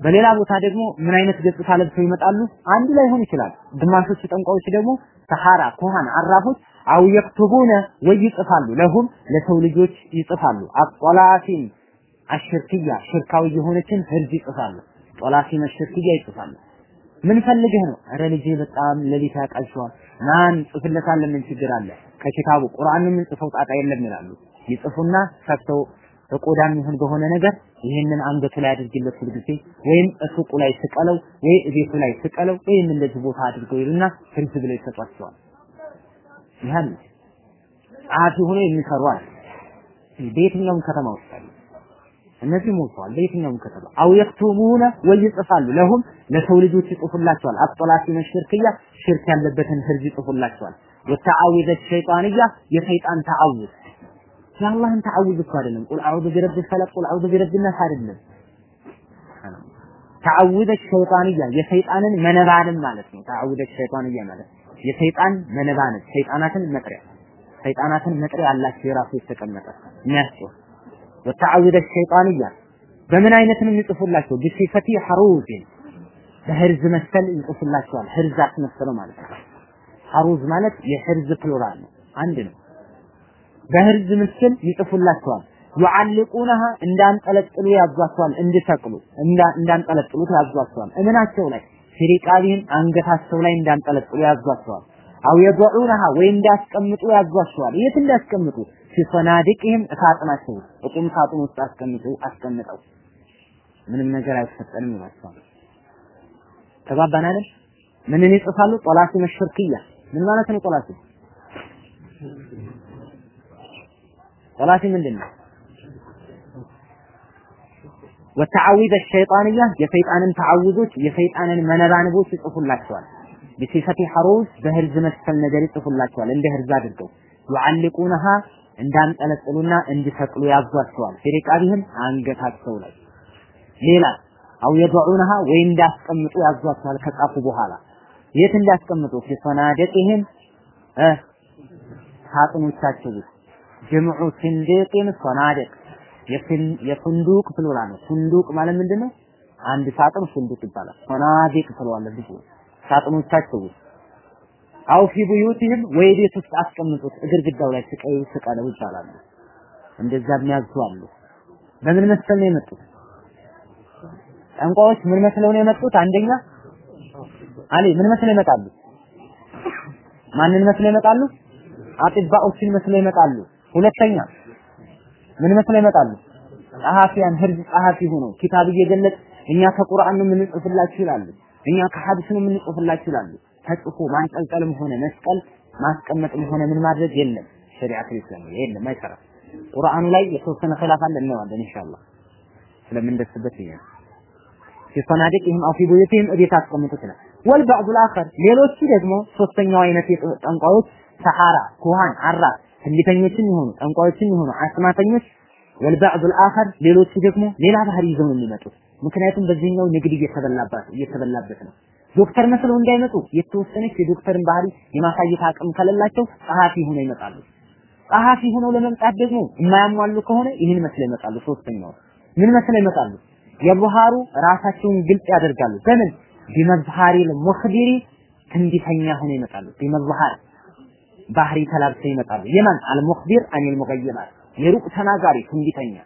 በሌላ ቦታ ደግሞ ምን አይነት ገጽታ ለብሰው ይመጣሉ? አንድ ላይ ሆን ይችላል። ግማሾቹ ጠንቋዮች ደግሞ ሰሐራ፣ ኮሃን፣ አራፎች አው የክቱቡነ ወይ ይጽፋሉ፣ ለሁም ለሰው ልጆች ይጽፋሉ። አጦላፊን አሽርክያ ሽርካዊ የሆነችን ህርዝ ይጽፋሉ። ጦላፊን አሽርክያ ይጽፋሉ። ምን ፈልገህ ነው? አረ ልጄ በጣም ሌሊት ያቃልሸዋል። ማን ጽፍለታለን? ምን ችግር አለ? ከኪታቡ ቁርአን ምን ጽፈው ጣጣ የለም ይላሉ። ይጽፉና ሰፍተው በቆዳም ይሁን በሆነ ነገር ይህንን አንገቱ ላይ አድርግለት ሁል ጊዜ ወይም እሱቁ ላይ ስቀለው ወይ ቤቱ ላይ ስቀለው ወይም እንደዚህ ቦታ አድርገው ይሉና ህርዝ ብለው ይሰጧቸዋል። ይህን ጸሐፊ ሆኖ የሚሰሩ አለ። በየትኛውም ከተማ ውስጥ አሉ። እነዚህ ሞልተዋል። በየትኛውም ከተማ አው የክቱሙነ ወይ ይጽፋሉ። ለሁም ለሰው ልጆች ይጽፉላቸዋል። الطلاسم الشركية ሽርክ ያለበትን ህርዝ ይጽፉላቸዋል። والتعاويذ الشيطانية የሰይጣን ተዓውዝ የአላህን ተዓውዝ እኮ አይደለም። قل أعوذ برب الفلق፣ قل أعوذ برب الناس አይደለም። تعاويذ شيطانية የሰይጣንን መነባንም ማለት ነው። تعاويذ شيطانية ማለት የሰይጣን መነባነብ ሰይጣናትን መጥሪያ ሰይጣናትን መጥሪያ ያላቸው የራሱ የተቀመጠ የሚያስጮህ وتعاويذ شيطانية በምን አይነት ነው የሚጽፉላቸው? بصفة حروز በህርዝ መሰል ይጽፉላቸዋል። ህርዝ አስመስለው ማለት ነው። حروز ማለት የህርዝ plural ነው፣ አንድ ነው። በህርዝ ምስል ይጽፉላቸዋል። يعلقونها እንዳንጠለጥሉ ያዟቸዋል። እንድሰቅሉ እንዳንጠለጥሉት ያዟቸዋል። እምናቸው ላይ في رقابهم አንገታቸው ላይ እንዳንጠለጥሉ ያዟቸዋል። أو يضعونها ወይ እንዳስቀምጡ ያዟቸዋል። የት እንዳስቀምጡ? ሲፈናድቅህም እሳጥናቸው እቁም ሳጥን ውስጥ አስቀምጡ አስቀምጠው ምንም ነገር አይፈጠንም ይላቸዋል። ተግባባን አይደል? ምንን ይጽፋሉ? ጦላሲ መሽርክያ ምን ማለት ነው? ጦላሲ ጠላቴ ምንድን ነው? ወተዓዊዘ ሸይጣንያ የሰይጣንን ተዓውዞች የሰይጣንን መነባንቦች ይጽፉላቸዋል። ቢሲፈቲ ሐሩዝ በህርዝ መሰል ነገር ይጽፉላቸዋል። እንደ ህርዝ አድርገው ዩዓልቁነሃ እንዳንጠለጥሉና እንዲሰቅሉ ያዟቸዋል። ፊሪቃቢህም አንገታቸው ላይ ሌላ አው የዱዑነሃ ወይ እንዳስቀምጡ ያዟቸዋል። ከጻፉ በኋላ የት እንዳስቀምጡ? ፊ ሰናደቂህም ሳጥኖቻቸው ውስጥ ጀምዑ ስንዴቅን ሰናደቅ የሱንዱቅ ፕሉራል ነው። ሱንዱቅ ማለት ምንድነው? አንድ ሳጥን ሱንዱቅ ይባላል። ሰናዲቅ ትለዋለህ ብዙ ሳጥኖቻቸው ውስጥ አው ፊ ቡዩቲህም ወይ ቤት ውስጥ አስቀምጡት ግድግዳው ላይ ስቀዩ ስቀለው ይባላሉ። እንደዛ የሚያዙ አሉ። በምን መሰል ነው የመጡት? ጠንቋዎች ምን መስለው ነው የመጡት? አንደኛ አሊ ምን መስለው ይመጣሉ? ማንን መስለው ይመጣሉ? አጥባዎችን መስለው ይመጣሉ። ሁለተኛ ምን መስለው ይመጣሉ? ጸሐፊያን ህርዝ ጸሐፊ ሆነው ኪታብ እየገለጽ እኛ ከቁርአን ነው የምንጽፍላችሁ ይላሉ። እኛ ከሐዲስ ነው የምንጽፍላችሁ ይላሉ። ተጽፎ ማንጠልጠልም ሆነ መስቀል ማስቀመጥም ሆነ ምን ማድረግ የለም። ሸሪዓት ኢስላም የለም፣ አይሰራም። ቁርአኑ ላይ የተወሰነ ኺላፍ አለ እናየዋለን ኢንሻአላህ ስለምንደርስበት ይሄ ሲሰናድቅህም አው ፊ ቡዩቲህም እቤት አስቀምጡት ይላል። ወልባዕዱ ልአኸር ሌሎቹ ደግሞ ሶስተኛው አይነት ጠንቋዮች ሰሐራ፣ ኩሃን፣ አራፍ ትንቢተኞችም ይሆኑ ጠንቋዮችም ይሆኑ አስማተኞች ወልባዕዱ ልአኸር ሌሎቹ ደግሞ ሌላ ባህሪ ይዘው ነው የሚመጡት። ምክንያቱም በዚህኛው ንግድ እየተበላባት እየተበላበት ነው። ዶክተር መስለው እንዳይመጡ የተወሰነች የዶክተርን ባህሪ የማሳየት አቅም ከሌላቸው ጸሐፊ ሆነው ይመጣሉ። ጸሐፊ ሆነው ለመምጣት ደግሞ የማያሟሉ ከሆነ ይህን መስለው ይመጣሉ። ሶስተኛው ምን መስለው ይመጣሉ? የቡሃሩ ራሳቸውን ግልጽ ያደርጋሉ። በምን ቢመዝሃሪ ሙኽቢሪ ትንቢተኛ ሆነው ይመጣሉ። ቢመዝሃር ባህሪ ተላብሰው ይመጣሉ። የማን? አልሙኽቢር አኒል ሙገይባት የሩቅ ተናጋሪ ትንቢተኛ።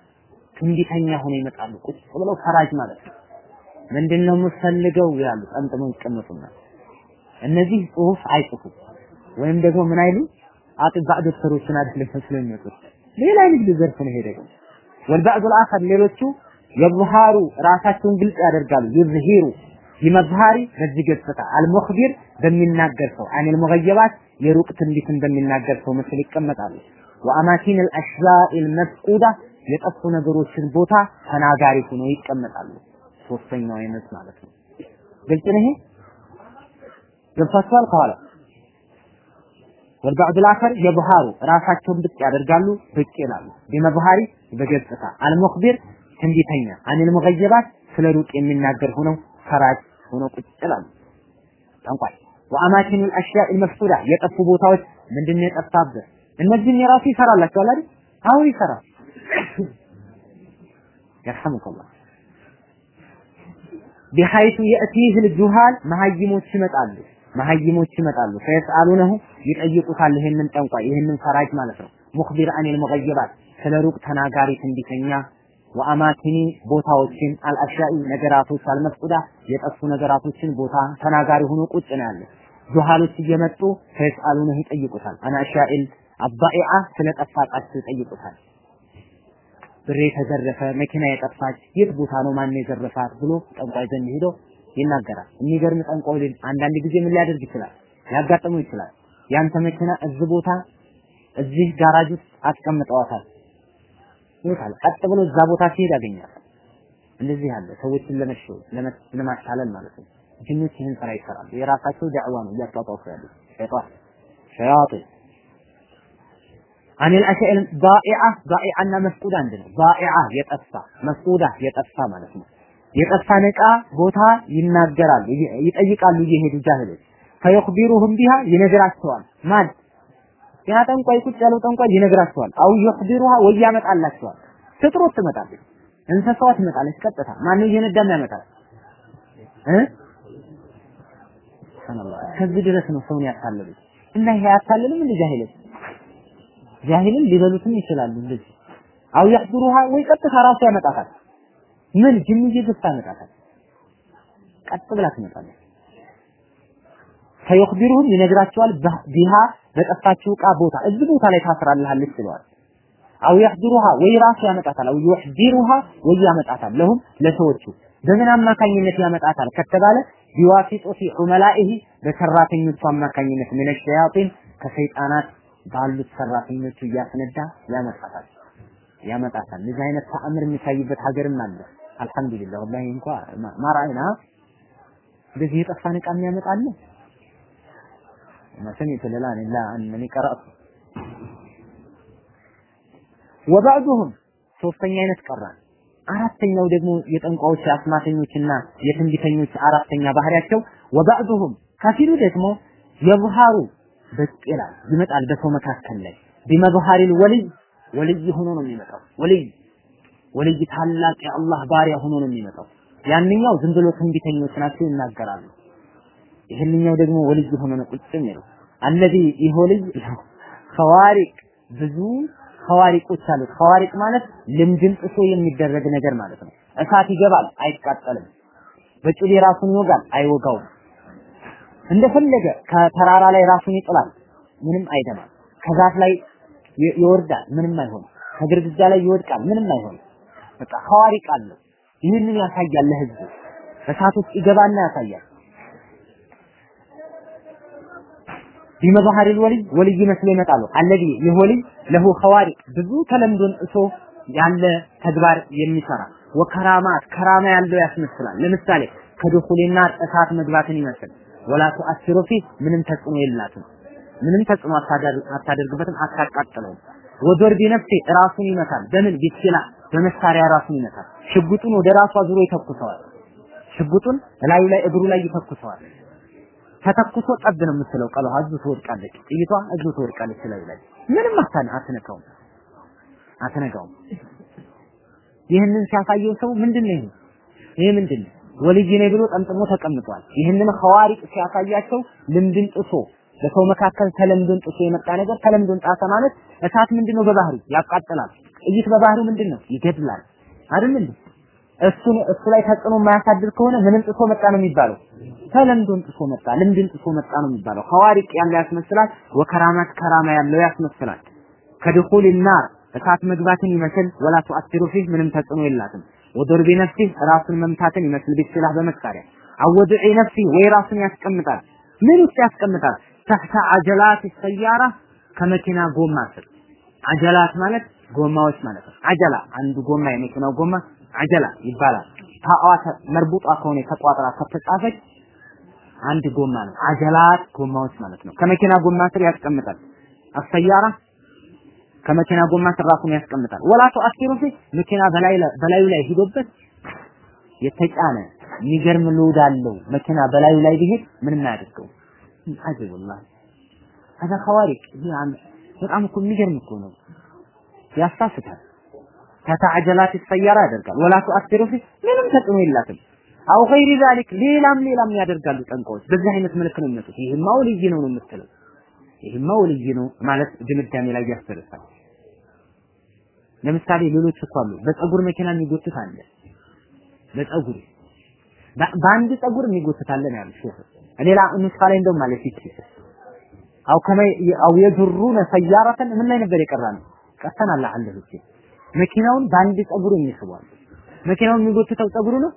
ትንቢተኛ ሆነው ይመጣሉ። ቁጭ ብለው ፈራጅ ማለት ነው። ምንድነው የምፈልገው ያሉ ጠምጥመው ይቀመጡና። እነዚህ ጽሁፍ አይጽፉ ወይም ደግሞ ምን አይሉ አጥባዕ ዶክተሮችን አይደለም ስለሚመጡት ሌላ ንግድ ዘርፍ ነው ሄደ ወልባዕዱ አልአኸር ሌሎቹ የብሃሩ ራሳቸውን ግልጽ ያደርጋሉ። ይዝሂሩ ቢመዝሃሪ በዚህ ገጽታ አልሙኽቢር በሚናገር ሰው አኒል ሙገየባት የሩቅ ትንቢት በሚናገር ሰው ምስል ይቀመጣሉ። ወአማኪን አልአሽያኢል መፍቁዳ የጠፉ ነገሮችን ቦታ ተናጋሪ ሆኖ ይቀመጣሉ። ሶስተኛው አይነት ማለት ነው። ግልጽ ነው ይሄ ገብቷችኋል? ከኋላ ወልባዕድ ልአኸር የብሃሩ ራሳቸውን ብቅ ያደርጋሉ፣ ብቅ ይላሉ። ቢመብሃሪ በገጽታ አልሙኽቢር ትንቢተኛ አኒል ሙገየባት ስለ ሩቅ የሚናገር ሆነው ፈራጅ ሆነው ቁጭ ይላሉ ጠንቋይ ወአማኪኑ الاشياء المفقوده የጠፉ ቦታዎች ምንድነው የጠፋበት እነዚህን የራሱ ይሰራላቸዋል አይደል አዎ ይሰራል يرحمك ቢሐይቱ የእቲህ ልጁሃል መሀይሞች ይመጣሉ መሀይሞች ይመጣሉ ፈየስአሉነሁ ይጠይቁታል ይሄንን ጠንቋይ ይሄንን ፈራጅ ማለት ነው ሙኽቢር አኒል ሙገይባት ስለ ሩቅ ተናጋሪ ትንቢተኛ ወአማኪኒ ቦታዎችን አልአሻኢ ነገራቶች አልመፍቁዳ የጠፉ ነገራቶችን ቦታ ተናጋሪ ሆኖ ቁጭ ነው ያለ ጁሃሎች እየመጡ ፈየስአሉነሁ ይጠይቁታል አና አሻኢል አባኢዓ ስለ ጠፋ ይጠይቁታል ብሬ ተዘረፈ፣ መኪና የጠፋች የት ቦታ ነው ማን የዘረፋት ብሎ ጠንቋይ ዘንድ ሄዶ ይናገራል። የሚገርም ጠንቋይ አንዳንድ ጊዜ ምን ሊያደርግ ይችላል? ሊያጋጥመው ይችላል። ያንተ መኪና እዚህ ቦታ እዚህ ጋራጅ ውስጥ አስቀምጠዋታል ይወጣል። ቀጥ ብሎ እዛ ቦታ ሲሄድ ያገኛል። እንደዚህ ያለ ሰዎችን ለመሸው ለማታለል ማለት ነው። ጅኖች ይህን ስራ ይሰራሉ። የራሳቸው ዳዕዋ ነው እያጧጧፉ ያሉት ሸይጣን ሸያጢን አኒል አሸኢል ዳኢዓ ዳኢዓና መፍቁዳ አንድ ነው። ዳኢዓ የጠፋ መፍቁዳ የጠፋ ማለት ነው። የጠፋን ዕቃ ቦታ ይናገራሉ፣ ይጠይቃሉ እየሄዱ ጃህሎች ፈየኽቢሩሁም ቢሃ ይነግራቸዋል ማን ያ ጠንቋይ ቁጭ ያለው ጠንቋይ ይነግራቸዋል። አው ይኽቢሩሃ ወይ ያመጣላቸዋል። ፍጥሮት ትመጣለች እንስሳዋ ትመጣለች ቀጥታ። ማነው እየነዳም ያመጣል እ? ከዚህ ድረስ ነው ሰውን ያታለሉት። እና ይሄ ያታለልም እንደ ጃሂልን ጃሂልን ሊበሉትም ይችላሉ እንደዚህ። አው ይኽቢሩሃ ወይ ቀጥታ ራሱ ያመጣታል። ምን? ጅን እየገፋ ያመጣታል። ቀጥ ብላ ትመጣለች ፈይኽቢሩሁም ይነግራቸዋል ቢሃ በጠፋችው ዕቃ ቦታ እዚህ ቦታ ላይ ታስራልሃለች ብለዋል። አው ይሕዲሩሃ ወይ ራሱ ያመጣታል፣ አው ይሕዲሩሃ ወይ ያመጣታል። ለሁም ለሰዎቹ በምን አማካኝነት ያመጣታል ከተባለ ቢዋሲጦቲ ዑመላኢሂ በሰራተኞቹ አማካኝነት ምን ሸያጢን ከሰይጣናት ባሉት ሰራተኞቹ እያስነዳ ያመጣታል ያመጣታል። እንደዚህ አይነት ተአምር የሚታይበት ሀገርም አለ። አልሐምዱሊላህ ወላሂ እንኳ ማራይና እንደዚህ የጠፋን ዕቃ የሚያመጣልን ما سمعت الآن إلا أنني قرأت وبعضهم ሶስተኛ አይነት ቀራን አራተኛው ደግሞ የጠንቋዎች የአስማተኞችና የትንቢተኞች አራተኛ ባህሪያቸው ወባዕዱሁም ከፊሉ ደግሞ የብሃሩ ብቅ ይላል ይመጣል በሰው መካከል ላይ ቢመብሃሪል ወልይ ወልይ ሆኖ ነው የሚመጣው ወልይ ወልይ ታላቅ የአላህ ባሪያ ሆኖ ነው የሚመጣው ያንኛው ዝም ብሎ ትንቢተኞች ናቸው ይናገራሉ ይህንኛው ደግሞ ወልይ ሆኖ ነው ቁጭ የሚለው አለዚ ይህ ወልይ ኸዋሪቅ ብዙ ኸዋሪቆች አሉት። ኸዋሪቅ ማለት ልምድን ጥሶ የሚደረግ ነገር ማለት ነው። እሳት ይገባል፣ አይቃጠልም። በጩቤ ራሱን ይወጋል፣ አይወጋውም። እንደፈለገ ከተራራ ላይ ራሱን ይጥላል፣ ምንም አይደማም። ከዛፍ ላይ ይወርዳል፣ ምንም አይሆንም። ከግድግዳ ላይ ይወድቃል፣ ምንም አይሆንም። በቃ ኸዋሪቅ አለው። ይህንን ያሳያል ለህዝቡ። እሳት ውስጥ ይገባና ያሳያል። ቢመባህሪል ወልይ ወልይ መስሎ ይመጣሉ። አለዚ ይህ ወልይ ለሁ ኸዋሪቅ ብዙ ተለምዶን እሶ ያለ ተግባር የሚሰራ ወከራማት ከራማ ያለው ያስመስላል። ለምሳሌ ከድኹልና እሳት መግባትን ይመስል ወላ ተአሲሩ ፊ ምንም ተጽዕኖ የላትም። ምንም ተጽዕኖ አታደርግበትም፣ አታቃጥለውም። ወዶር ቢነፍሲ ራሱን ይመታል። በምን ቢስላ በመሳሪያ ራሱን ይመታል። ሽጉጡን ወደ ራሱ አዙሮ ይተኩሰዋል። ሽጉጡን እላዩ ላይ እግሩ ላይ ይተኩሰዋል። ተተኩሶ ጠብ ነው የምትለው ቀለዋ እዙ ትወድቃለች። ጥይቷ እዙ ትወድቃለች ላይ ምንም አታን አትነካውም አትነካውም። ይህንን ሲያሳየው ሰው ምንድን ነው ይሄ ምንድን ነው ወልይ ነኝ ብሎ ጠምጥሞ ተቀምጧል። ይህንን ኸዋሪቅ ሲያሳያቸው ልምድን ጥሶ በሰው መካከል ተለምዶን ጥሶ የመጣ ነገር ተለምዶን ጣሰ ማለት እሳት ምንድን ነው በባህሪ ያቃጥላል። ጥይት በባህሪው ምንድን ነው ይገድላል አይደል እንዴ? እሱን እሱ ላይ ተጽዕኖ የማያሳድር ከሆነ ምንም ጥሶ መጣ ነው የሚባለው። ተለምዶን ጥሶ መጣ፣ ልምድን ጥሶ መጣ ነው የሚባለው። ኸዋሪቅ ያለው ያስመስላል፣ ወከራማት ከራማ ያለው ያስመስላል። ከድኹል ናር እሳት መግባትን ይመስል ወላ ተአሲሩ ፊህ ምንም ተጽዕኖ የላትም። ወደርቢ ነፍሲ ራሱን መምታትን ይመስል ቢስላህ በመሳሪያ አወድዒ ነፍሲ ወይ ራሱን ያስቀምጣል። ምን ውስጥ ያስቀምጣል? ተህተ አጀላት ሰያራ ከመኪና ጎማ ስር። አጀላት ማለት ጎማዎች ማለት ነው። አጀላ አንዱ ጎማ የመኪናው ጎማ አጀላ ይባላል። ታዋ መርቡጣ ከሆነ ተቋጥራ ከተጻፈች አንድ ጎማ ነው። عجلات ጎማዎች ማለት ነው። ከመኪና ጎማ ስር ያስቀምጣል። السيارة ከመኪና ጎማ ስር ራሱን ያስቀምጣል። ولا تؤثر فيه መኪና በላዩ ላይ ሂዶበት የተጫነ የሚገርም load አለው መኪና በላዩ ላይ ቢሄድ ምንም አያደርገው። عجب والله هذا خوارق በጣም እኮ የሚገርም እኮ ነው። ያሳስታል። تحت عجلات السيارة ያደርጋል። ولا تؤثر فيه ምንም ተጽዕኖ የላትም። አው ገይሪ ዛሊክ ሌላም ሌላም ያደርጋሉ ጠንቋዎች። በዚህ አይነት መልክ ነው የሚመጡት። ይህማ ወልይ ነው ነው የምትለው ይህማ ወልይ ነው ማለት ድምዳሜ ላይ ያስደርሳል። ለምሳሌ ሌሎች እኮ አሉ። በፀጉር መኪና የሚጎትት አለ። በፀጉር በአንድ ፀጉር የሚጎትት አለ ነው ሼህ። ሌላ ኑስኻ ላይ እንደውም ማለት ይቺ አው ከመ አው የጅሩነ ሰያረተን ምን ላይ ነበር የቀራ ነው ቀርተናል አለ መኪናውን በአንድ ፀጉር የሚስቧል። መኪናውን የሚጎትተው ፀጉሩ ነው።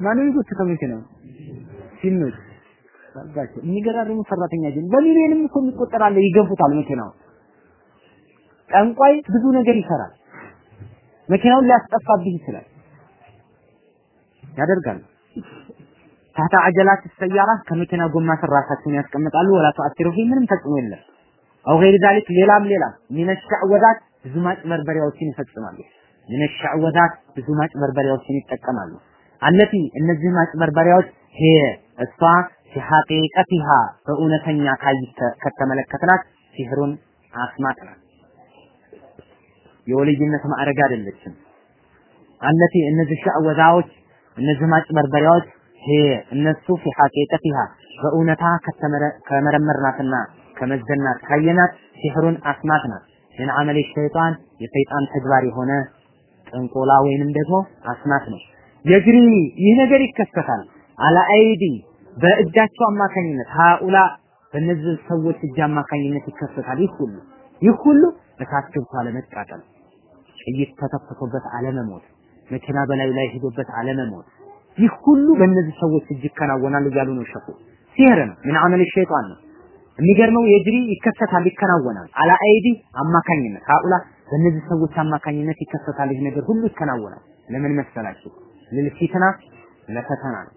ማነው የሚጎትተው መኪናው? ሲኖች ባባቸው የሚገራርሙ ሰራተኛ ግን በሚሊዮንም እኮ የሚቆጠር ይገፉታል መኪናውን። ጠንቋይ ብዙ ነገር ይሰራል። መኪናውን ሊያስጠፋብህ ይችላል፣ ያደርጋል። ታታ አጀላት ሰያራ ከመኪና ጎማ ስር ራሳቸውን ያስቀምጣሉ። ወላ ተአሲሩ ምንም ተጽዕኖ የለም። አው ገይር ዛሊክ ሌላም ሌላም ሚነ ሸዕወዛት ብዙ ማጭበርበሪያዎችን ይፈጽማሉ። ሚነ ሸዕወዛት ብዙ ማጭበርበሪያዎችን ይጠቀማሉ። አለቲ እነዚህ ማጭበርበሪያዎች ሄ እሷ ሐቂቀቲሃ በእውነተኛ ከተመለከትናት ሲህሩን አስማት ናት። የወልይነት ማዕረግ አይደለችም። አለቲ እነዚህ ሸዕወዛዎች እነዚህ ማጭበርበሪያዎች ሄ እነሱ ፊ ሐቂቀቲሃ በእውነታ ከመረመርናትና ከመዘናት ካየናት سحر አስማት ናት። من عمل الشيطان የሰይጣን ተግባር የሆነ ጥንቆላ ወይንም ደግሞ አስማት ነው። يجري ይህ ነገር ይከሰታል። على أيدي በእጃቸው አማካኝነት هؤلاء በእነዚህ ሰዎች እጅ አማካኝነት ይከሰታል። ይህ ሁሉ ይህ ሁሉ እሳት ገብቶ አለመቃጠል፣ ጥይት ተተኩሶበት አለመሞት፣ መኪና በላዩ ላይ ሄዶበት አለመሞት፣ ይህ ሁሉ በእነዚህ ሰዎች እጅ ይከናወናል እያሉ ነው ሸኹ። سحر ነው፣ من عمل الشيطان ነው። የሚገርመው يجري ይከሰታል፣ ይከናወናል። على أيدي አማካኝነት هؤلاء በእነዚህ ሰዎች አማካኝነት ይከሰታል። ይህ ነገር ሁሉ ይከናወናል። ለምን መሰላችሁ? للفتنة ለፈተና ነው።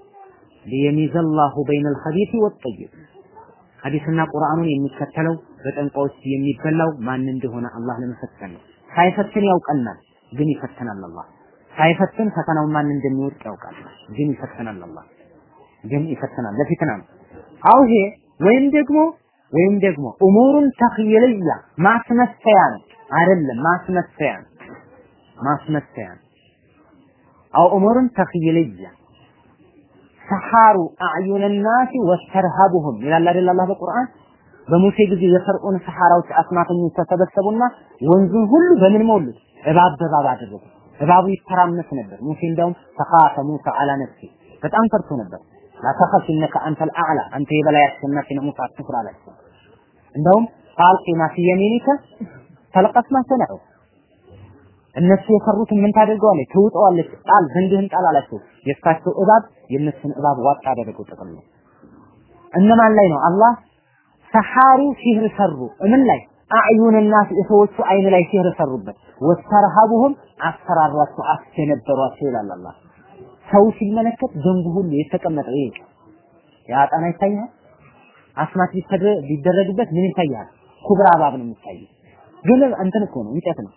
ليميز الله بين الخبيث والطيب ሐዲስና ቁርአኑን የሚከተለው በጠንቋዮች የሚበላው ማን እንደሆነ አላህ ለመፈተን ነው። ሳይፈትን ያውቀናል፣ ግን ይፈተናል አላህ። ሳይፈትን ፈተናው ማን እንደሚወድቅ ያውቃል፣ ግን ይፈተናል አላህ። ግን ይፈተናል ለፊትና ነው። አው ይሄ ወይም ደግሞ ወይም ደግሞ ኡሙሩን ተኽይልያ ማስመሰያ ነው አይደለም፣ ማስመሰያ ነው ማስመሰያ ነው። አው ኡሙሩን ተኽይልያ ሰሐሩ አዕዩነ ናሲ ወስተርሃቡሁም ይላል አይደል አላህ በቁርአን በሙሴ ጊዜ የፈርዖን ሰሐራዎች አስማተኞች ተሰበሰቡና ወንዙን ሁሉ በምን ሞሉት? እባብ በእባብ አደረጉ። እባቡ ይተራመስ ነበር። ሙሴ እንደውም ተኻፈ ሙሳ አላ ነፍሲ በጣም ፈርቶ ነበር። ላተኸፍ ኢነከ አንተል አዕላ አንተ የበላይ አሸናፊ ነህ ሙሳ አትፍራ አላቸው። እንደውም ቃልቂ ማ ፊ የሚኒከ ተልቀስ ማ ሰነዑ እነሱ የሰሩትን ምን ታደርገዋለች? ትውጠዋለች። ጣል ዘንድህን ጣል አላቸው። የእሳቸው እባብ የእነሱን እባብ ዋጥ አደረገው ጥቅም ነው። እነማን ላይ ነው? አላህ ሰሐሩ ሲህር ሰሩ። ምን ላይ? አዕዩን ናስ የሰዎቹ አይን ላይ ሲህር ሰሩበት። ወስተርሃቡሁም አስፈራሯቸው፣ አስደነበሯቸው ይላል አላህ። ሰው ሲመለከት ዘንጉ ሁሉ የተቀመጠው ይሄ የአጣና ይታያል። አስማት ቢደረግበት ምን ይታያል? ኩብራ እባብ ነው የሚታየው። ግን እንትን እኮ ነው እንጨት ነው።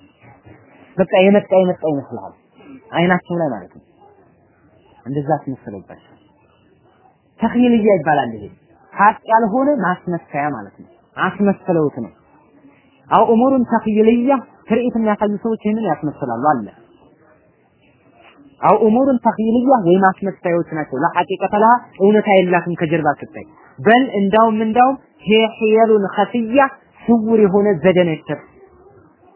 በቃ የመጣ የመጣ ይመስልሃል አይናቸው ላይ ማለት ነው። እንደዛ አስመስለውባቸው ተኽይልያ ይባላል። ይሄ ሀቅ ያልሆነ ማስመሰያ ማለት ነው። አስመስለውት ነው። አው ኡሙሩን ተኽይልያ ትርኢት የሚያሳዩ ሰዎች ይህንን ያስመስላሉ አለ አው ኡሙሩን ተኽይልያ ወይ ማስመሰያዎች ናቸው። ለሐቂቀተ ለሃ እውነታ የላትም ከጀርባ ስታይ በል እንዳውም እንዳውም ሂየሉን ኸፊያ ስውር የሆነ ዘዴ ነው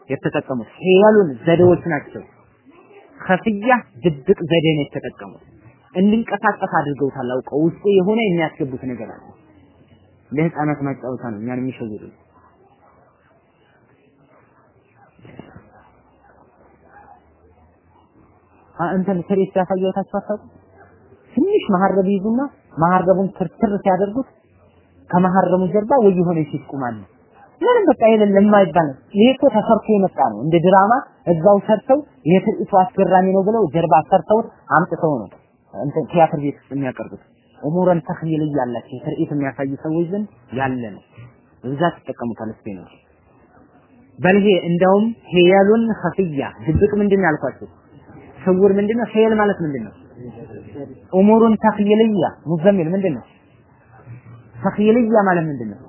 የተጠቀሙት ሄያሉን ዘዴዎች ናቸው። ከፍያ ድብቅ ዘዴ ነው የተጠቀሙት። እንድንቀሳቀስ አድርገውታል። አውቀው ውስጡ የሆነ የሚያስገቡት ነገር አለ። ለህፃናት ማጫወቻ ነው እኛን የሚሸውዱ። እንትን ትሬት ያሳየታችሁ አታውቁ? ትንሽ መሀረብ ይዙና መሀረቡን ትርትር ሲያደርጉት ከመሀረሙ ጀርባ ወይ የሆነ ሲስቁም አለ። ምንም በቃ የሌለ የማይባል ይሄ እኮ ተሰርቶ የመጣ ነው። እንደ ድራማ እዛው ሰርተው ይሄ ትርኢቱ አስገራሚ ነው ብለው ጀርባ ሰርተውት አምጥተው ነው እንትን ቲያትር ቤት የሚያቀርቡት። ኡሙረን ተኽይል እያላቸው ትርኢት የሚያሳዩ ሰዎች ዘንድ ያለ ነው። በብዛት ይጠቀሙታል ስፔኖች። በልሄ እንደውም ሄያሉን ኸፍያ ድብቅ ምንድን ነው? ስውር ምንድን ነው? ሄያል ማለት ምንድን ነው? ኡሙሩን ተኽይልያ ሙዘሚል ምንድን ነው? ተኽይልያ ማለት ምንድን ነው?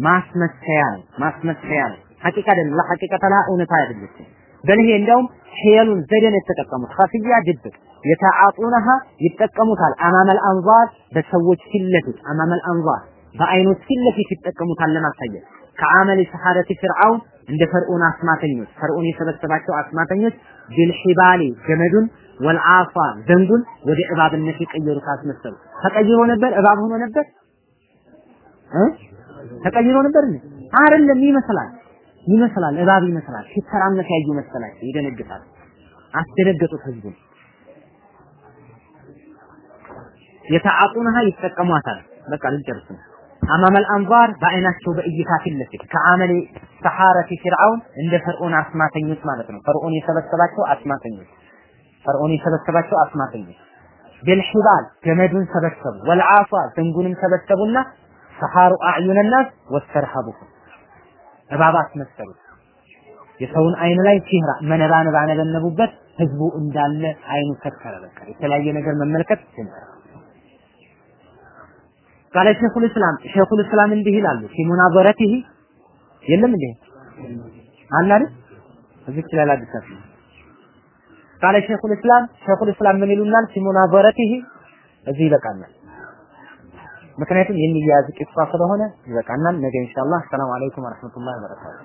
ማስመሰያ ማስመሰያ ሐቂቃ አይደለም። ለሐቂቃ ተላ እውነታ አይደለችም። በልሄ እንደውም ሄሉን ዘዴን የተጠቀሙት ኸፊያ ድብቅ የተዓጡነሃ ይጠቀሙታል። አማመል አንዛር በሰዎች ፊት ለፊት አማመል አንዛር በአይኖች ፊት ለፊት ይጠቀሙታል ለማሳየት ከአመል ሰሐረቲ ፍርዓውን እንደ ፈርዖን አስማተኞች ፈርዖን የሰበሰባቸው አስማተኞች ቢልሒባሊ ገመዱን ወልዓፋ ዘንጉን ወደ እባብነት የቀየሩት አስመሰሉ። ተቀይሮ ነበር፣ እባብ ሆኖ ነበር ተቀይሮ ነበር? አይደለም፣ ይመስላል ይመስላል፣ እባብ ይመስላል። ሲተራመስ ያዩ መሰላቸው፣ ይደነግጣል። አስደነገጡት ህዝቡን። የተዓጡንሃ ይጠቀሟታል። በቃ ልንጨርስ ነው። አማመል አንዛር በአይናቸው በእይታ ፊት ለፊት ከአመሌ ሰሐረቲ ፊርዓውን እንደ ፈርዖን አስማተኞች ማለት ነው። ፈርዖን የሰበሰባቸው አስማተኞች ፈርዖን የሰበሰባቸው አስማተኞች ቢልሒባል ገመዱን ሰበሰቡ፣ ወልዓሷ ዘንጉንም ሰበሰቡና ሰሐሩ አዕዩነ ናስ ወስተርሃቡሁም እባብ አስመሰሉት። የሰውን አይን ላይ ሲህራ መነባነብ አነበነቡበት። ህዝቡ እንዳለ አይኑ ሰከረ። በቃ የተለያየ ነገር መመልከት ጀመረ። ቃለ ሸይኹል እስላም ሸይኹል እስላም እንዲህ ይላሉ ፊ ሙናዘረቲሂ የለም እንዴ? አለ አይደል? እዚህ ላይ ላድርሳት ቃለ ሸይኹል እስላም ሸይኹል እስላም ምን ይሉናል? ፊ ሙናዘረቲሂ እዚህ ይበቃናል። ምክንያቱም የሚያያዝ ቂሷ ስለሆነ ይበቃናል። ነገ ኢንሻአላህ። ሰላም አለይኩም ወራህመቱላሂ ወበረካቱ